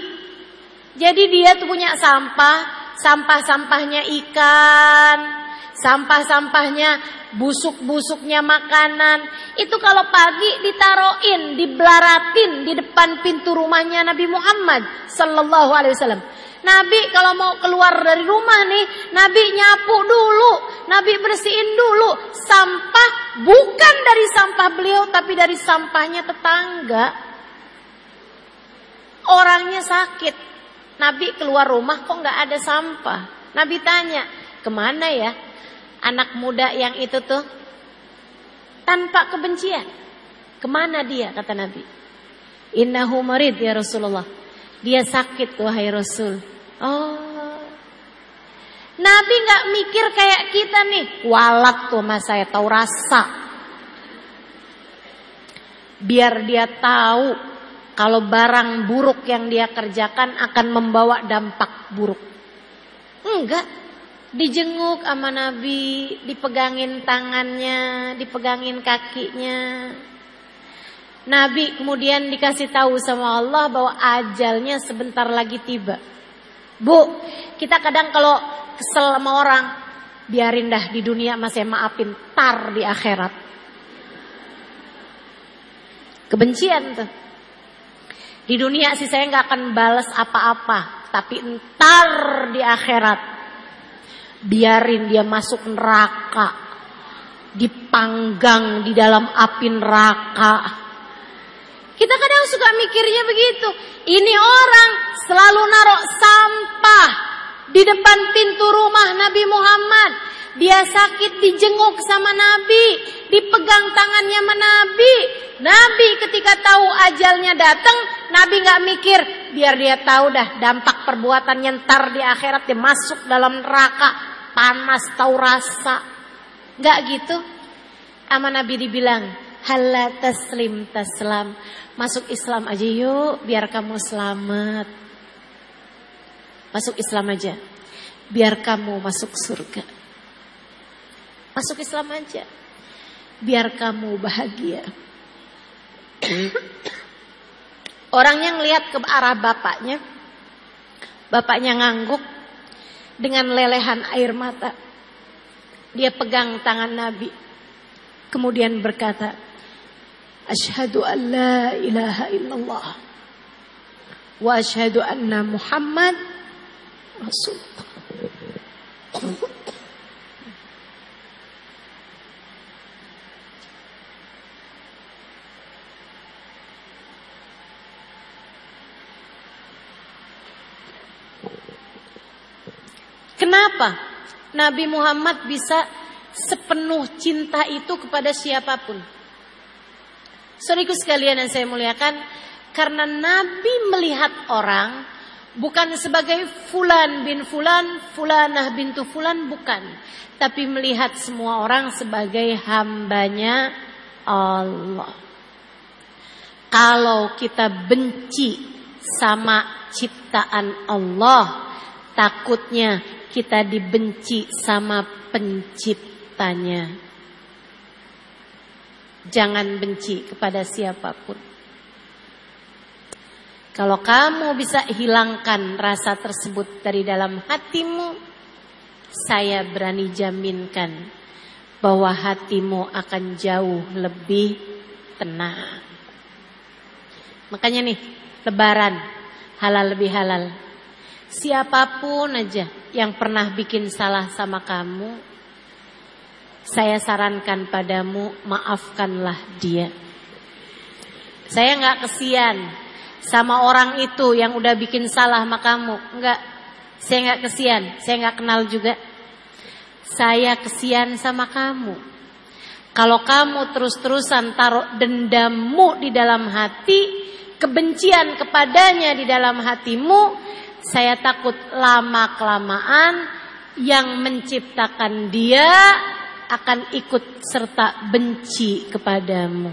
Jadi dia tuh punya sampah, sampah-sampahnya ikan, sampah-sampahnya busuk-busuknya makanan. Itu kalau pagi ditaruhin, dibelaratin di depan pintu rumahnya Nabi Muhammad sallallahu alaihi wasallam. Nabi kalau mau keluar dari rumah nih, Nabi nyapu dulu, Nabi bersihin dulu sampah bukan dari sampah beliau tapi dari sampahnya tetangga. Orangnya sakit. Nabi keluar rumah kok nggak ada sampah. Nabi tanya, ke mana ya anak muda yang itu tuh? Tanpa kebencian. Ke mana dia kata Nabi? Innahu marid ya Rasulullah. Dia sakit wahai Rasul. Oh. Nabi nggak mikir kayak kita nih. Walak tuh mas saya tahu rasa. Biar dia tahu kalau barang buruk yang dia kerjakan akan membawa dampak buruk. Enggak. Dijenguk sama Nabi, dipegangin tangannya, dipegangin kakinya. Nabi kemudian dikasih tahu sama Allah bahwa ajalnya sebentar lagi tiba. Bu, kita kadang kalau kesel sama orang, biarin dah di dunia masih maafin, tar di akhirat. Kebencian tuh. Di dunia sih saya nggak akan balas apa-apa, tapi entar di akhirat biarin dia masuk neraka, dipanggang di dalam api neraka kita kadang suka mikirnya begitu. Ini orang selalu naruh sampah di depan pintu rumah Nabi Muhammad. Dia sakit dijenguk sama Nabi, dipegang tangannya sama Nabi. Nabi ketika tahu ajalnya datang, Nabi nggak mikir, biar dia tahu dah dampak perbuatan ntar di akhirat dia masuk dalam neraka, panas tahu rasa. Nggak gitu. Sama Nabi dibilang, Hala taslim taslam. Masuk Islam aja yuk biar kamu selamat. Masuk Islam aja. Biar kamu masuk surga. Masuk Islam aja. Biar kamu bahagia. Orang yang lihat ke arah bapaknya. Bapaknya ngangguk dengan lelehan air mata. Dia pegang tangan Nabi. Kemudian berkata, أشهد أن لا إله إلا الله وأشهد أن محمد رسول الله Kenapa Nabi Muhammad bisa sepenuh cinta itu kepada siapa pun? Saudaraku sekalian yang saya muliakan, karena Nabi melihat orang bukan sebagai fulan bin fulan, fulanah bintu fulan, bukan. Tapi melihat semua orang sebagai hambanya Allah. Kalau kita benci sama ciptaan Allah, takutnya kita dibenci sama penciptanya. Jangan benci kepada siapa pun. Kalau kamu bisa hilangkan rasa tersebut dari dalam hatimu, saya berani jaminkan bahwa hatimu akan jauh lebih tenang. Makanya nih, lebaran halal lebih halal. Siapa pun aja yang pernah bikin salah sama kamu, saya sarankan padamu maafkanlah dia. Saya nggak kesian sama orang itu yang udah bikin salah sama kamu, nggak. Saya nggak kesian, saya nggak kenal juga. Saya kesian sama kamu. Kalau kamu terus-terusan taruh dendammu di dalam hati, kebencian kepadanya di dalam hatimu, saya takut lama-kelamaan yang menciptakan dia akan ikut serta benci kepadamu.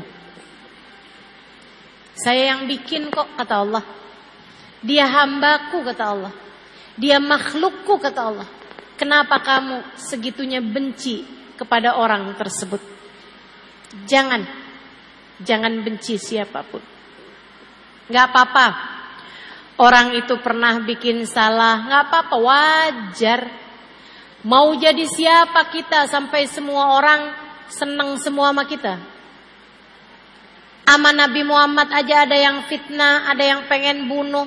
Saya yang bikin kok kata Allah. Dia hambaku kata Allah. Dia makhlukku kata Allah. Kenapa kamu segitunya benci kepada orang tersebut? Jangan. Jangan benci siapa pun. Gak apa-apa. Orang itu pernah bikin salah. Gak apa-apa, wajar. Mau jadi siapa kita sampai semua orang senang semua sama kita. Ama Nabi Muhammad aja ada yang fitnah, ada yang pengen bunuh.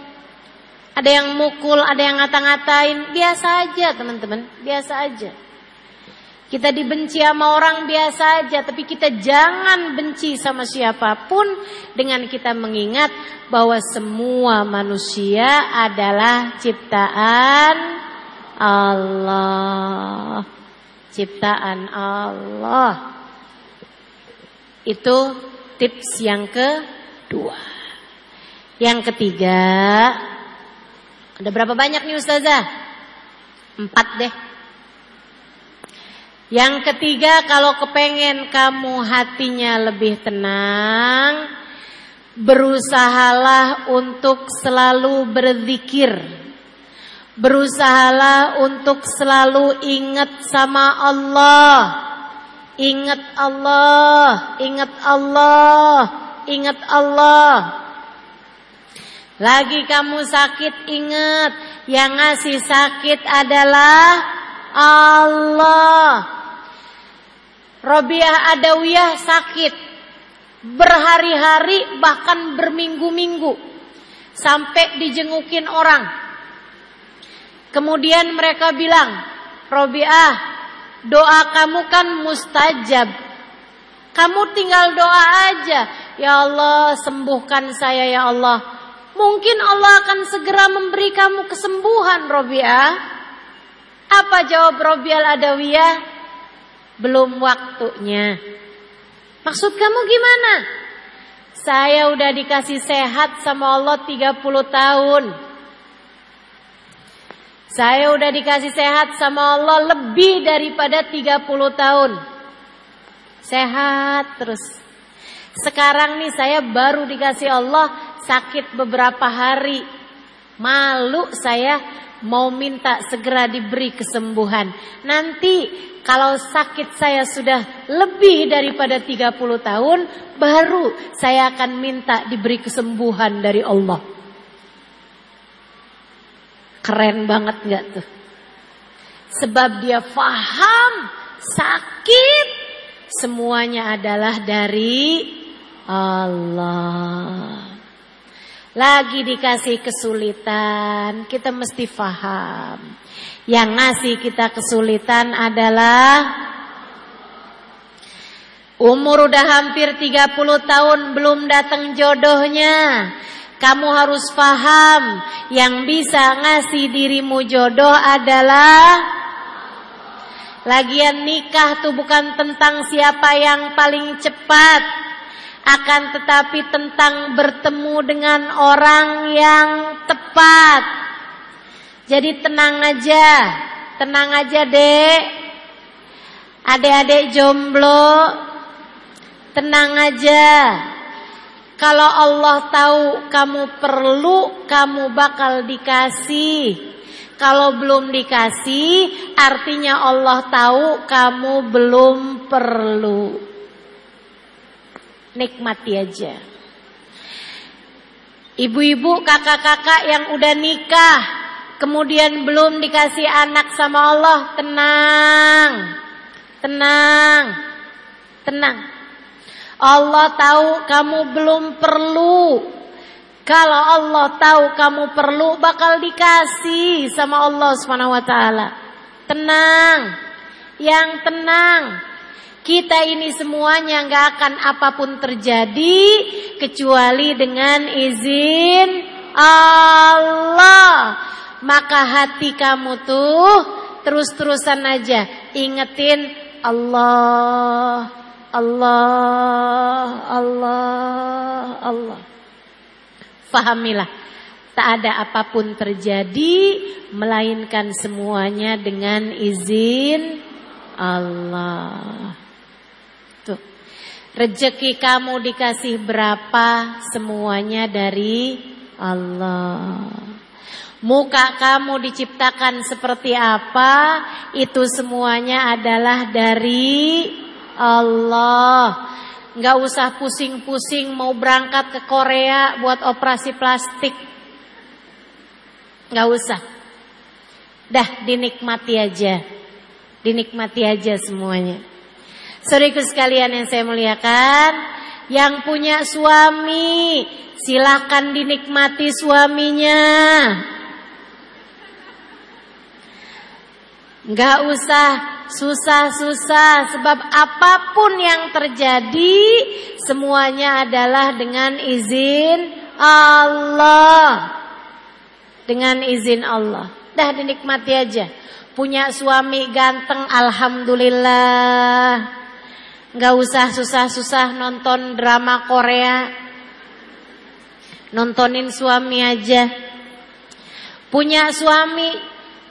Ada yang mukul, ada yang ngata-ngatain. Biasa aja teman-teman, biasa aja. Kita dibenci sama orang biasa aja, tapi kita jangan benci sama siapa pun dengan kita mengingat bahwa semua manusia adalah ciptaan Allah. Ciptaan Allah. Itu tips yang kedua. Yang ketiga, ada berapa banyak nih Ustazah? Empat deh. Yang ketiga kalau kepengen kamu hatinya lebih tenang Berusahalah untuk selalu berzikir Berusahalah untuk selalu ingat sama Allah. Ingat Allah Ingat Allah Ingat Allah. Lagi kamu sakit ingat. Yang ngasih sakit adalah Allah. Robiah Adawiyah sakit. Berhari-hari bahkan berminggu-minggu. Sampai dijengukin orang. Kemudian mereka bilang, Robiah, doa kamu kan mustajab. Kamu tinggal doa aja. Ya Allah, sembuhkan saya ya Allah. Mungkin Allah akan segera memberi kamu kesembuhan, Robiah. Apa jawab Robiah Adawiyah? belum waktunya. Maksud kamu gimana? Saya udah dikasih sehat sama Allah 30 tahun. Saya udah dikasih sehat sama Allah lebih daripada 30 tahun. Sehat terus. Sekarang nih saya baru dikasih Allah sakit beberapa hari. Malu saya mau minta segera diberi kesembuhan. Nanti kalau sakit saya sudah lebih daripada 30 tahun, baru saya akan minta diberi kesembuhan dari Allah. Keren banget gak tuh? Sebab dia faham sakit semuanya adalah dari Allah. Lagi dikasih kesulitan, kita mesti paham. Yang ngasih kita kesulitan adalah umur udah hampir 30 tahun belum datang jodohnya. Kamu harus paham yang bisa ngasih dirimu jodoh adalah Lagian nikah tuh bukan tentang siapa yang paling cepat, akan tetapi tentang bertemu dengan orang yang tepat. Jadi tenang aja, tenang aja dek. Adik-adik jomblo, tenang aja. Kalau Allah tahu kamu perlu, kamu bakal dikasih. Kalau belum dikasih, artinya Allah tahu kamu belum perlu. Nikmati aja. Ibu-ibu, kakak-kakak yang udah nikah, kemudian belum dikasih anak sama Allah, tenang. Tenang. Tenang. Allah tahu kamu belum perlu. Kalau Allah tahu kamu perlu bakal dikasih sama Allah Subhanahu. Tenang. Yang tenang. Kita ini semuanya nggak akan apa pun terjadi kecuali dengan izin Allah. Maka hati kamu tuh terus-terusan aja ingetin Allah Allah, Allah, Allah. Fahamilah, tak ada apa pun terjadi melainkan semuanya dengan izin Allah. Tuh. Rezeki kamu dikasih berapa semuanya dari Allah. Muka kamu diciptakan seperti apa, itu semuanya adalah dari Allah. Nggak usah pusing-pusing mau berangkat ke Korea buat operasi plastik. Nggak usah. Dah dinikmati aja. Dinikmati aja semuanya. Saudaraku sekalian yang saya muliakan, yang punya suami, silahkan dinikmati suaminya. Nggak usah susah-susah sebab apa pun yang terjadi semuanya adalah dengan izin Allah. Dengan izin Allah. Dah dinikmati aja. Punya suami ganteng alhamdulillah. Nggak usah susah-susah nonton drama Korea. Nontonin suami aja. Punya suami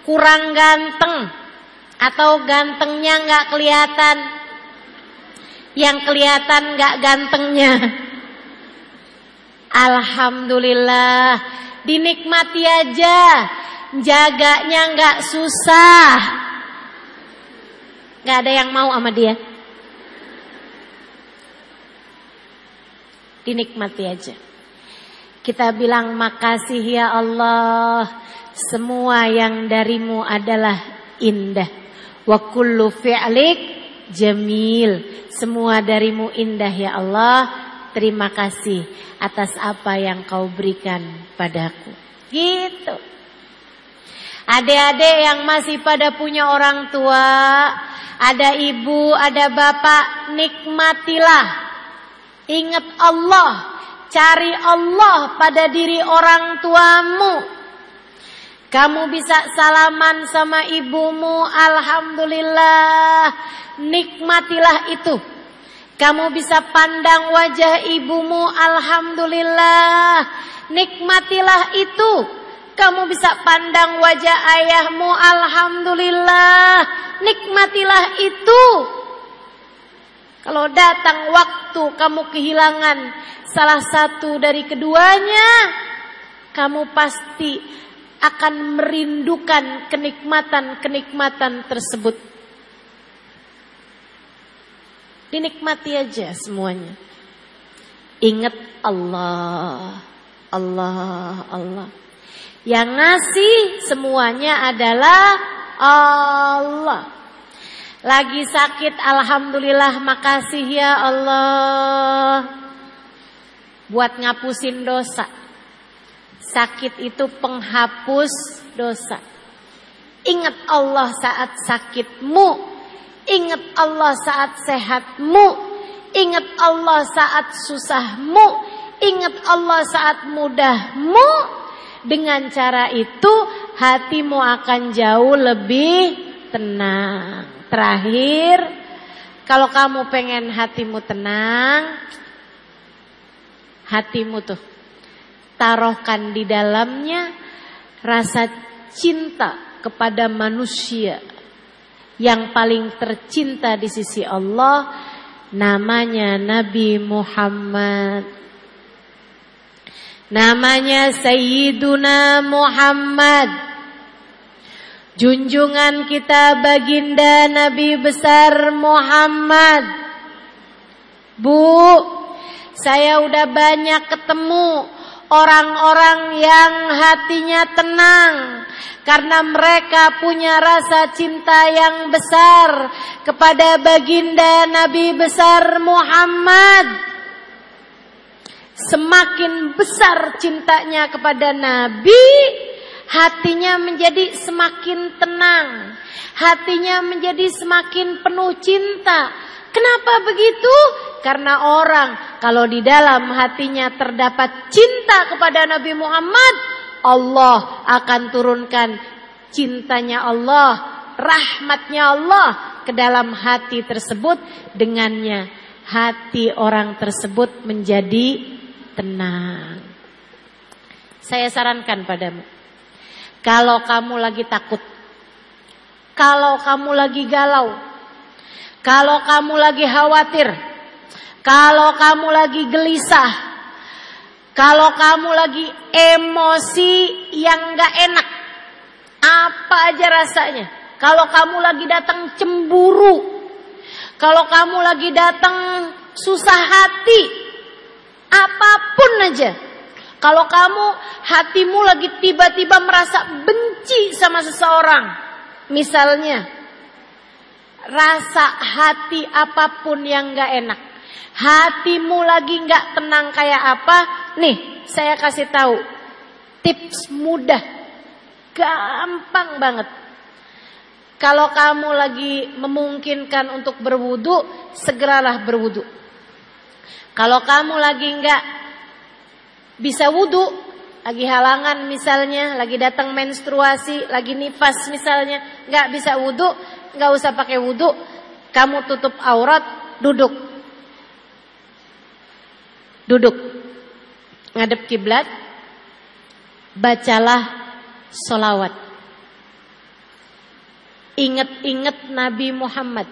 kurang ganteng atau gantengnya nggak kelihatan, yang kelihatan nggak gantengnya. Alhamdulillah, dinikmati aja, jaganya nggak susah, nggak ada yang mau sama dia. Dinikmati aja. Kita bilang makasih ya Allah. Semua yang darimu adalah indah. Wa kullu fi'lik jamil. Semua darimu indah ya Allah. Terima kasih atas apa yang kau berikan padaku. Gitu. Adik-adik yang masih pada punya orang tua, ada ibu, ada bapak, nikmatilah. Ingat Allah, cari Allah pada diri orang tuamu. Kamu bisa salaman sama ibumu, alhamdulillah. Nikmatilah itu. Kamu bisa pandang wajah ibumu, alhamdulillah. Nikmatilah itu. Kamu bisa pandang wajah ayahmu, alhamdulillah. Nikmatilah itu. Kalau datang waktu kamu kehilangan salah satu dari keduanya, kamu pasti akan merindukan kenikmatan-kenikmatan tersebut. Dinikmati aja semuanya. Ingat Allah. Allah, Allah. Yang ngasih semuanya adalah Allah. Lagi sakit, alhamdulillah, makasih ya Allah. Buat ngapusin dosa. Sakit itu penghapus dosa. Ingat Allah saat sakitmu. Ingat Allah saat sehatmu. Ingat Allah saat susahmu. Ingat Allah saat mudahmu. Dengan cara itu hatimu akan jauh lebih tenang. terakhir kalau kamu pengen hatimu tenang, hatimu tuh taruhkan di dalamnya rasa cinta kepada manusia. Yang paling tercinta di sisi Allah namanya Nabi Muhammad. Namanya Sayyiduna Muhammad. Junjungan kita baginda Nabi besar Muhammad. Bu saya udah banyak ketemu orang-orang yang hatinya tenang karena mereka punya rasa cinta yang besar kepada baginda Nabi besar Muhammad. Semakin besar cintanya kepada Nabi, hatinya menjadi semakin tenang, hatinya menjadi semakin penuh cinta. Kenapa begitu? Karena orang kalau di dalam hatinya terdapat cinta kepada Nabi Muhammad, Allah akan turunkan cintanya Allah, rahmatnya Allah ke dalam hati tersebut dengannya hati orang tersebut menjadi tenang. Saya sarankan padamu. Kalau kamu lagi takut, kalau kamu lagi galau, kalau kamu lagi khawatir, kalau kamu lagi gelisah, kalau kamu lagi emosi yang gak enak, apa aja rasanya. Kalau kamu lagi datang cemburu, kalau kamu lagi datang susah hati, apa pun aja. Kalau kamu hatimu lagi tiba-tiba merasa benci sama seseorang, misalnya rasa hati apa pun yang gak enak, hatimu lagi nggak tenang kayak apa? Nih, saya kasih tahu tips mudah, gampang banget. Kalau kamu lagi memungkinkan untuk berwudu, segeralah berwudu. Kalau kamu lagi nggak bisa wudu, lagi halangan misalnya, lagi datang menstruasi, lagi nifas misalnya, nggak bisa wudu, nggak usah pakai wudu, kamu tutup aurat, duduk Duduk. Ngadep kiblat. Bacalah solawat. Ingat-ingat Nabi Muhammad.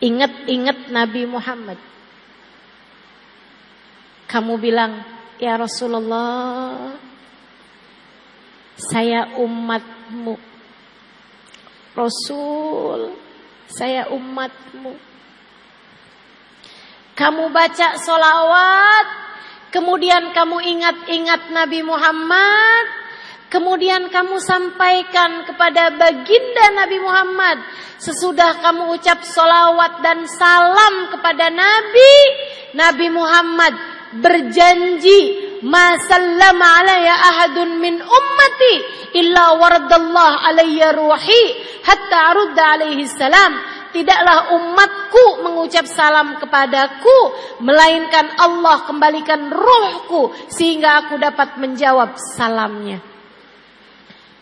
Ingat-ingat Nabi Muhammad. Kamu bilang, Ya Rasulullah, saya umatmu. Rasul, saya umatmu. Kamu baca solawat, kemudian kamu ingat-ingat Nabi Muhammad, kemudian kamu sampaikan kepada baginda Nabi Muhammad. Sesudah kamu ucap solawat dan salam kepada Nabi, Nabi Muhammad berjanji ma sallama alayya ahadun min ummati illa waradallah alayya ruhi hatta arudda alaihi salam tidaklah umatku mengucap salam kepadaku melainkan Allah kembalikan ruhku sehingga aku dapat menjawab salamnya.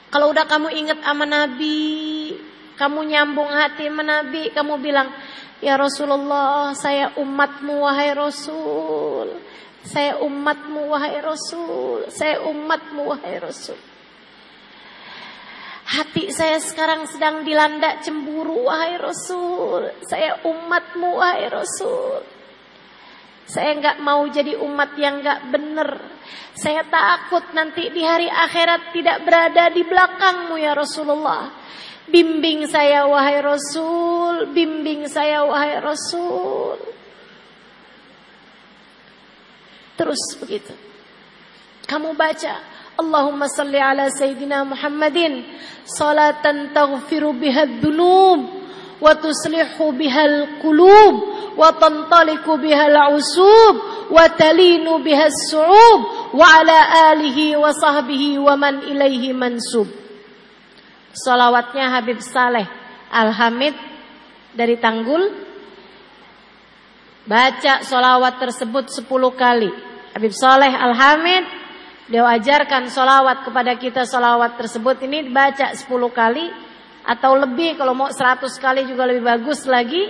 Kalau udah kamu ingat sama Nabi, kamu nyambung hati sama Nabi, kamu bilang, "Ya Rasulullah, saya umatmu wahai Rasul. Saya umatmu wahai Rasul. Saya umatmu wahai Rasul." Hati saya sekarang sedang dilanda cemburu, wahai Rasul. Saya umatmu, wahai Rasul. Saya nggak mau jadi umat yang nggak benar. Saya takut nanti di hari akhirat tidak berada di belakangmu ya Rasulullah. Bimbing saya wahai Rasul, bimbing saya wahai Rasul. Terus begitu. Kamu baca اللهم صل على سيدنا محمد صلاة تغفر بها الذنوب وتصلح بها القلوب وتنطلق بها العصوب وتلين بها الصعوب وعلى آله وصحبه ومن إليه منسوب Salawatnya Habib Saleh Al-Hamid dari Tanggul Baca salawat tersebut 10 kali Habib Saleh Al-Hamid dia ajarkan solawat kepada kita solawat tersebut ini baca 10 kali atau lebih kalau mau 100 kali juga lebih bagus lagi.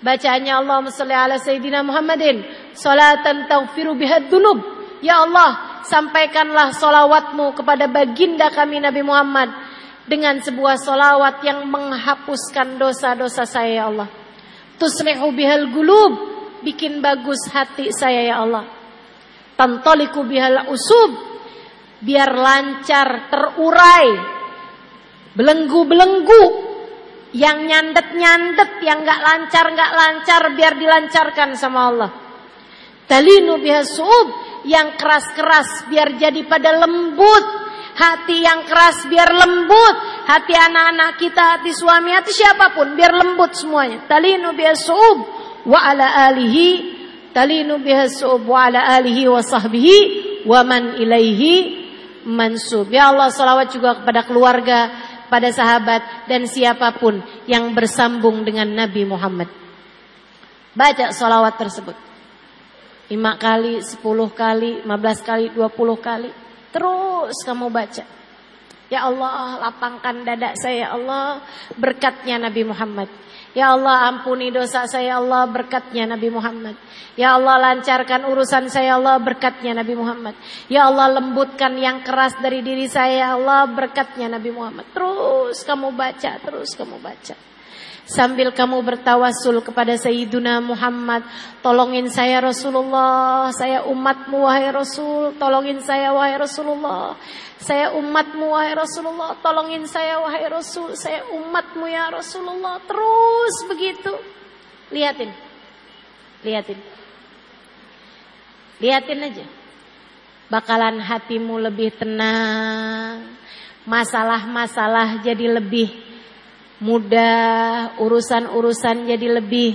Bacaannya Allahumma sholli ala sayyidina Muhammadin salatan taghfiru bihad dunub. Ya Allah, sampaikanlah solawatmu kepada baginda kami Nabi Muhammad dengan sebuah solawat yang menghapuskan dosa-dosa saya ya Allah. Tuslihu bihal gulub, bikin bagus hati saya ya Allah. Tantaliku bihal usub, biar lancar terurai belenggu-belenggu yang nyandet-nyandet yang nggak lancar nggak lancar biar dilancarkan sama Allah. Talinu bihasub yang keras-keras biar jadi pada lembut. Hati yang keras biar lembut. Hati anak-anak kita, hati suami, hati siapa pun biar lembut semuanya. Talinu bihasub wa ala alihi talinu bihasub wa ala alihi wa sahbihi wa man ilaihi mansub. Ya Allah salawat juga kepada keluarga, pada sahabat dan siapa pun yang bersambung dengan Nabi Muhammad. Baca salawat tersebut. lima kali, sepuluh kali, lima belas kali, dua puluh kali. Terus kamu baca. Ya Allah lapangkan dada saya ya Allah berkatnya Nabi Muhammad. Ya Allah ampuni dosa saya ya Allah berkatnya Nabi Muhammad. Ya Allah lancarkan urusan saya ya Allah berkatnya Nabi Muhammad. Ya Allah lembutkan yang keras dari diri saya ya Allah berkatnya Nabi Muhammad. Terus kamu baca, terus kamu baca. Sambil kamu bertawasul kepada Sayyiduna Muhammad Tolongin saya Rasulullah Saya umatmu wahai Rasul Tolongin saya wahai Rasulullah Saya umatmu wahai Rasulullah Tolongin saya wahai Rasul Saya umatmu ya Rasulullah. Terus begitu. Lihatin Lihatin Lihatin aja. Bakalan hatimu lebih tenang Masalah-masalah jadi lebih mudah, urusan-urusan jadi lebih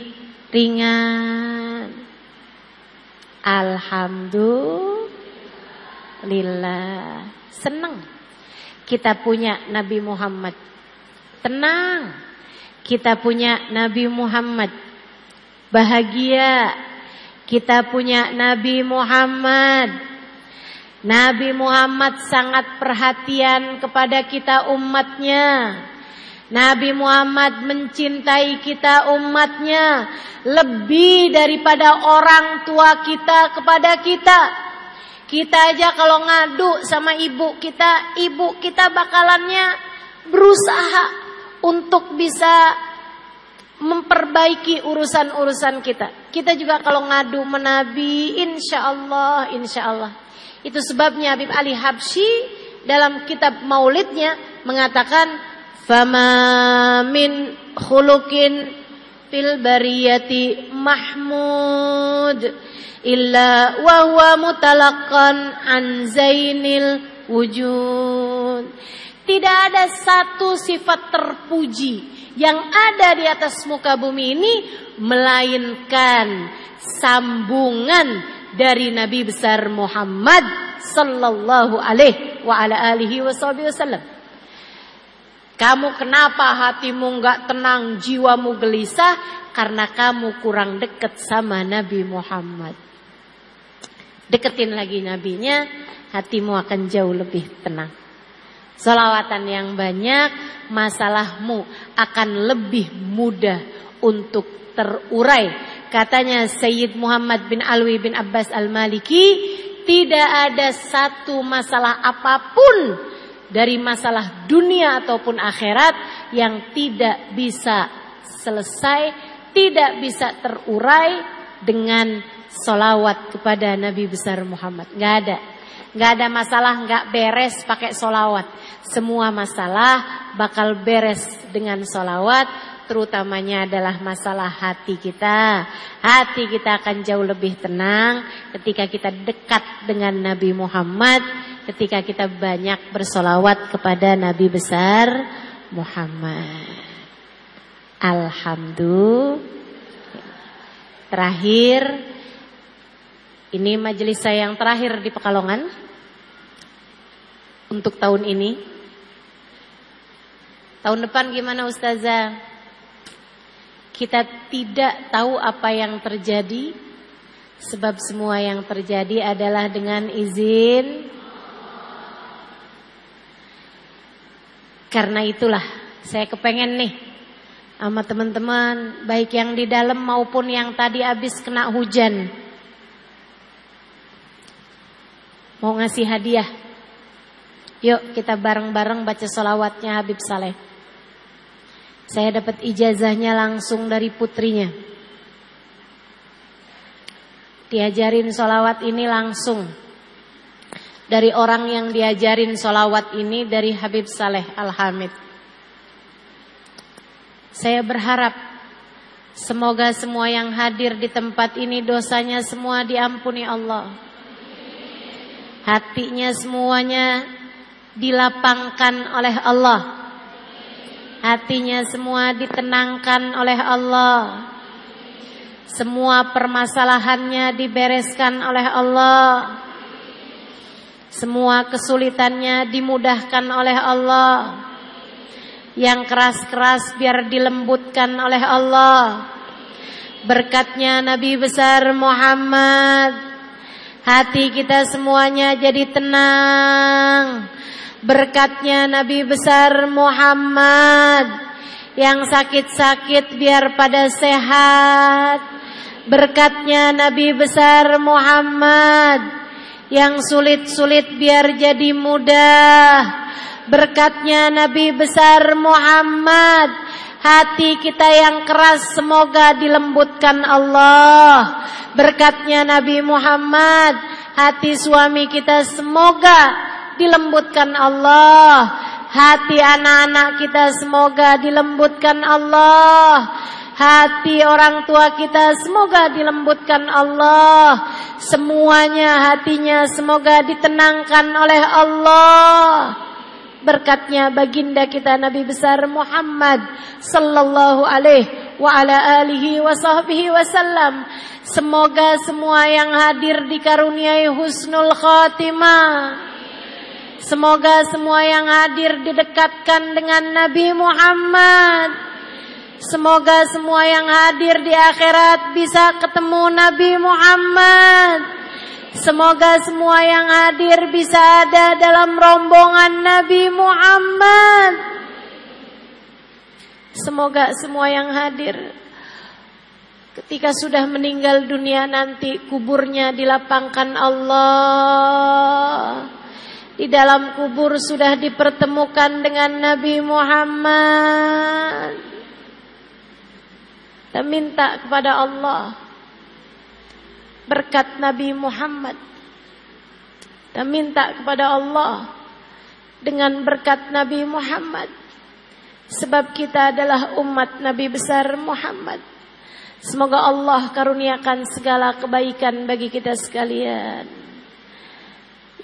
ringan. Alhamdulillah. Senang kita punya Nabi Muhammad. Tenang. Kita punya Nabi Muhammad. Bahagia. Kita punya Nabi Muhammad. Nabi Muhammad sangat perhatian kepada kita umatnya. Nabi Muhammad mencintai kita umatnya lebih daripada orang tua kita kepada kita. Kita aja kalau ngadu sama ibu kita, ibu kita bakalannya berusaha untuk bisa memperbaiki urusan-urusan kita. Kita juga kalau ngadu menabi, insya Allah, insya Allah. Itu sebabnya Habib Ali Habsyi dalam kitab maulidnya mengatakan Fama min khuluqin fil bariyati mahmud illa wa huwa mutalaqqan an zainil wujud. Tidak ada satu sifat terpuji yang ada di atas muka bumi ini melainkan sambungan dari Nabi besar Muhammad sallallahu alaihi wa ala alihi wasallam. Kamu kenapa hatimu nggak tenang, jiwamu gelisah? Karena kamu kurang dekat sama Nabi Muhammad. Deketin lagi nabinya, hatimu akan jauh lebih tenang. Salawatan yang banyak, masalahmu akan lebih mudah untuk terurai. Katanya Sayyid Muhammad bin Alwi bin Abbas Al-Maliki, tidak ada satu masalah apa pun dari masalah dunia ataupun akhirat yang tidak bisa selesai, tidak bisa terurai dengan solawat kepada Nabi besar Muhammad. Gak ada. Gak ada masalah gak beres pakai solawat. Semua masalah bakal beres dengan solawat. Terutamanya adalah masalah hati kita. Hati kita akan jauh lebih tenang ketika kita dekat dengan Nabi Muhammad ketika kita banyak bersolawat kepada Nabi besar Muhammad. Alhamdulillah. Terakhir, ini majelis saya yang terakhir di Pekalongan untuk tahun ini. Tahun depan gimana Ustazah? Kita tidak tahu apa yang terjadi sebab semua yang terjadi adalah dengan izin Karena itulah Saya kepengen nih sama teman-teman, baik yang di dalam maupun yang tadi habis kena hujan. Mau ngasih hadiah. Yuk kita bareng-bareng baca solawatnya Habib Saleh. Saya dapat ijazahnya langsung dari putrinya. Diajarin solawat ini langsung dari orang yang diajarin solawat ini dari Habib Saleh Al-Hamid. Saya berharap semoga semua yang hadir di tempat ini dosanya semua diampuni Allah. Hatinya semuanya dilapangkan oleh Allah. Hatinya semua ditenangkan oleh Allah. Semua permasalahannya dibereskan oleh Allah. Semua kesulitannya dimudahkan oleh Allah. Yang keras-keras biar dilembutkan oleh Allah. Berkatnya Nabi besar Muhammad. Hati kita semuanya jadi tenang. Berkatnya Nabi besar Muhammad. Yang sakit-sakit biar pada sehat. Berkatnya Nabi besar Muhammad. Yang sulit-sulit biar jadi mudah. Berkatnya Nabi besar Muhammad. Hati kita yang keras semoga dilembutkan Allah. Berkatnya Nabi Muhammad. Hati suami kita semoga dilembutkan Allah. Hati anak-anak kita semoga dilembutkan Allah hati orang tua kita semoga dilembutkan Allah semuanya hatinya semoga ditenangkan oleh Allah berkatnya baginda kita Nabi besar Muhammad sallallahu alaihi wa ala alihi wa sahbihi wasallam. Semoga semua yang hadir dikaruniai husnul khatimah. Semoga semua yang hadir didekatkan dengan Nabi Muhammad. Semoga semua yang hadir di akhirat bisa ketemu Nabi Muhammad. Semoga semua yang hadir bisa ada dalam rombongan Nabi Muhammad. Semoga semua yang hadir ketika sudah meninggal dunia nanti kuburnya dilapangkan Allah. Di dalam kubur sudah dipertemukan dengan Nabi Muhammad. Kita minta kepada Allah berkat Nabi Muhammad. Dan minta kepada Allah dengan berkat Nabi Muhammad. Sebab kita adalah umat Nabi besar Muhammad. Semoga Allah karuniakan segala kebaikan bagi kita sekalian.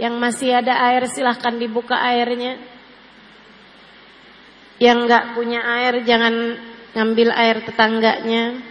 Yang masih ada air silahkan dibuka airnya. Yang nggak punya air jangan ngambil air tetangganya.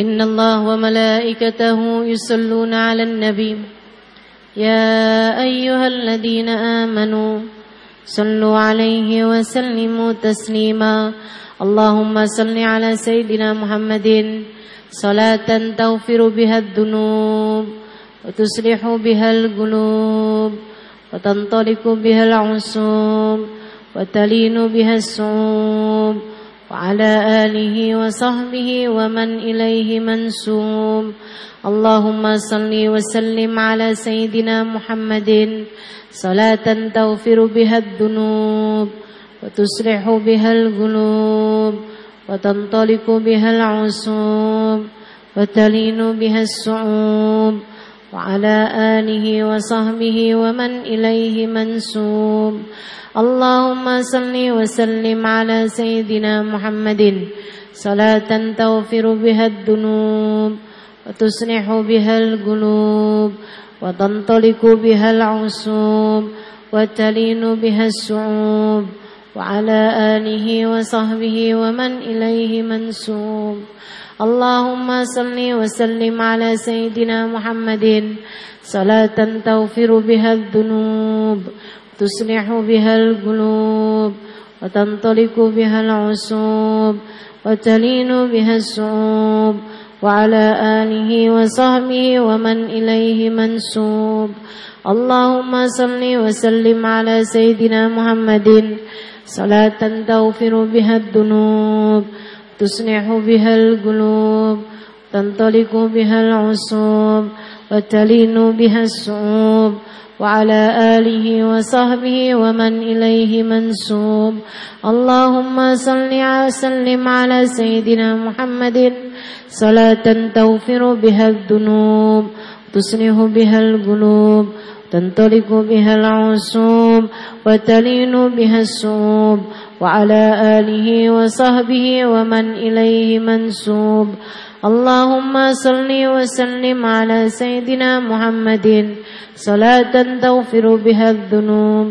إن الله وملائكته يصلون على النبي. يا أيها الذين آمنوا صلوا عليه وسلموا تسليما. اللهم صل على سيدنا محمد. صلاة تغفر بها الذنوب وتصلح بها القلوب وتنطلق بها العصوب وتلين بها الصعوب. وعلى آله وصحبه ومن إليه منسوب. اللهم صل وسلم على سيدنا محمد. صلاة تغفر بها الذنوب وتصلح بها القلوب وتنطلق بها العصوب وتلين بها الصعوب. وعلى آله وصحبه ومن إليه منسوب. اللهم صل وسلم على سيدنا محمد. صلاة تغفر بها الذنوب وتصلح بها القلوب وتنطلق بها العصوب وتلين بها السعوب وعلى آله وصحبه ومن إليه منسوب. اللهم صل وسلم على سيدنا محمد. صلاة تغفر بها الذنوب تصلح بها القلوب وتنطلق بها العصوب وتلين بها الصعوب وعلى آله وصحبه ومن إليه منسوب. اللهم صل وسلم على سيدنا محمد. صلاة تغفر بها الذنوب تصلح بها القلوب تنطلق بها العصوب وتلين بها الصعوب وعلى آله وصحبه ومن إليه منسوب. اللهم صل وسلم على سيدنا محمد. صلاة تغفر بها الذنوب تصلح بها القلوب تنطلق بها العصوب وتلين بها الصوب وعلى آله وصحبه ومن إليه منسوب. اللهم صل وسلم على سيدنا محمد. صلاة تغفر بها الذنوب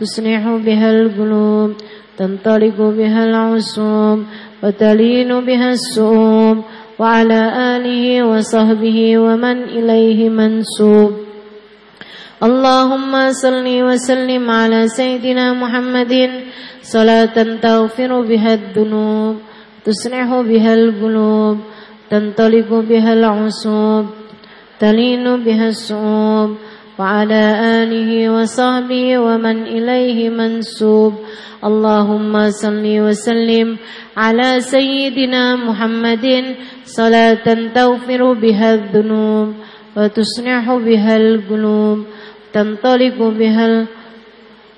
تصلح بها القلوب تنطلق بها العصوب وتلين بها السوم وعلى آله وصحبه ومن إليه منسوب. اللهم صل وسلم على سيدنا محمد صلاة تغفر بها الذنوب تصلح بها القلوب تنطلق بها العصوب تلين بها الصعوب وعلى آله وصحبه ومن إليه منسوب اللهم صل وسلم على سيدنا محمد صلاة تغفر بها الذنوب وتصلح بها القلوب تنطلق بها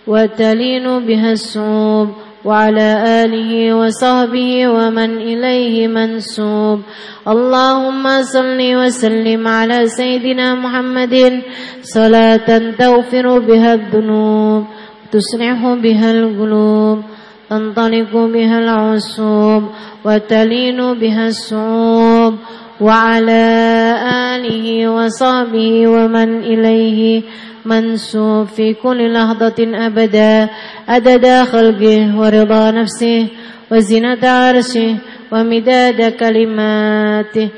وتلين بها الصعوب. وعلى آله وصحبه ومن إليه منسوب. اللهم صل وسلم على سيدنا محمد. صلاة تغفر بها الذنوب تصلح بها القلوب تنطلق بها العصوب وتلين بها الصعوب. وعلى آله وصحبه ومن إليه منسوب في كل لحظة أبدا أدد خلقه ورضا نفسه وزنة عرشه ومداد كلماته.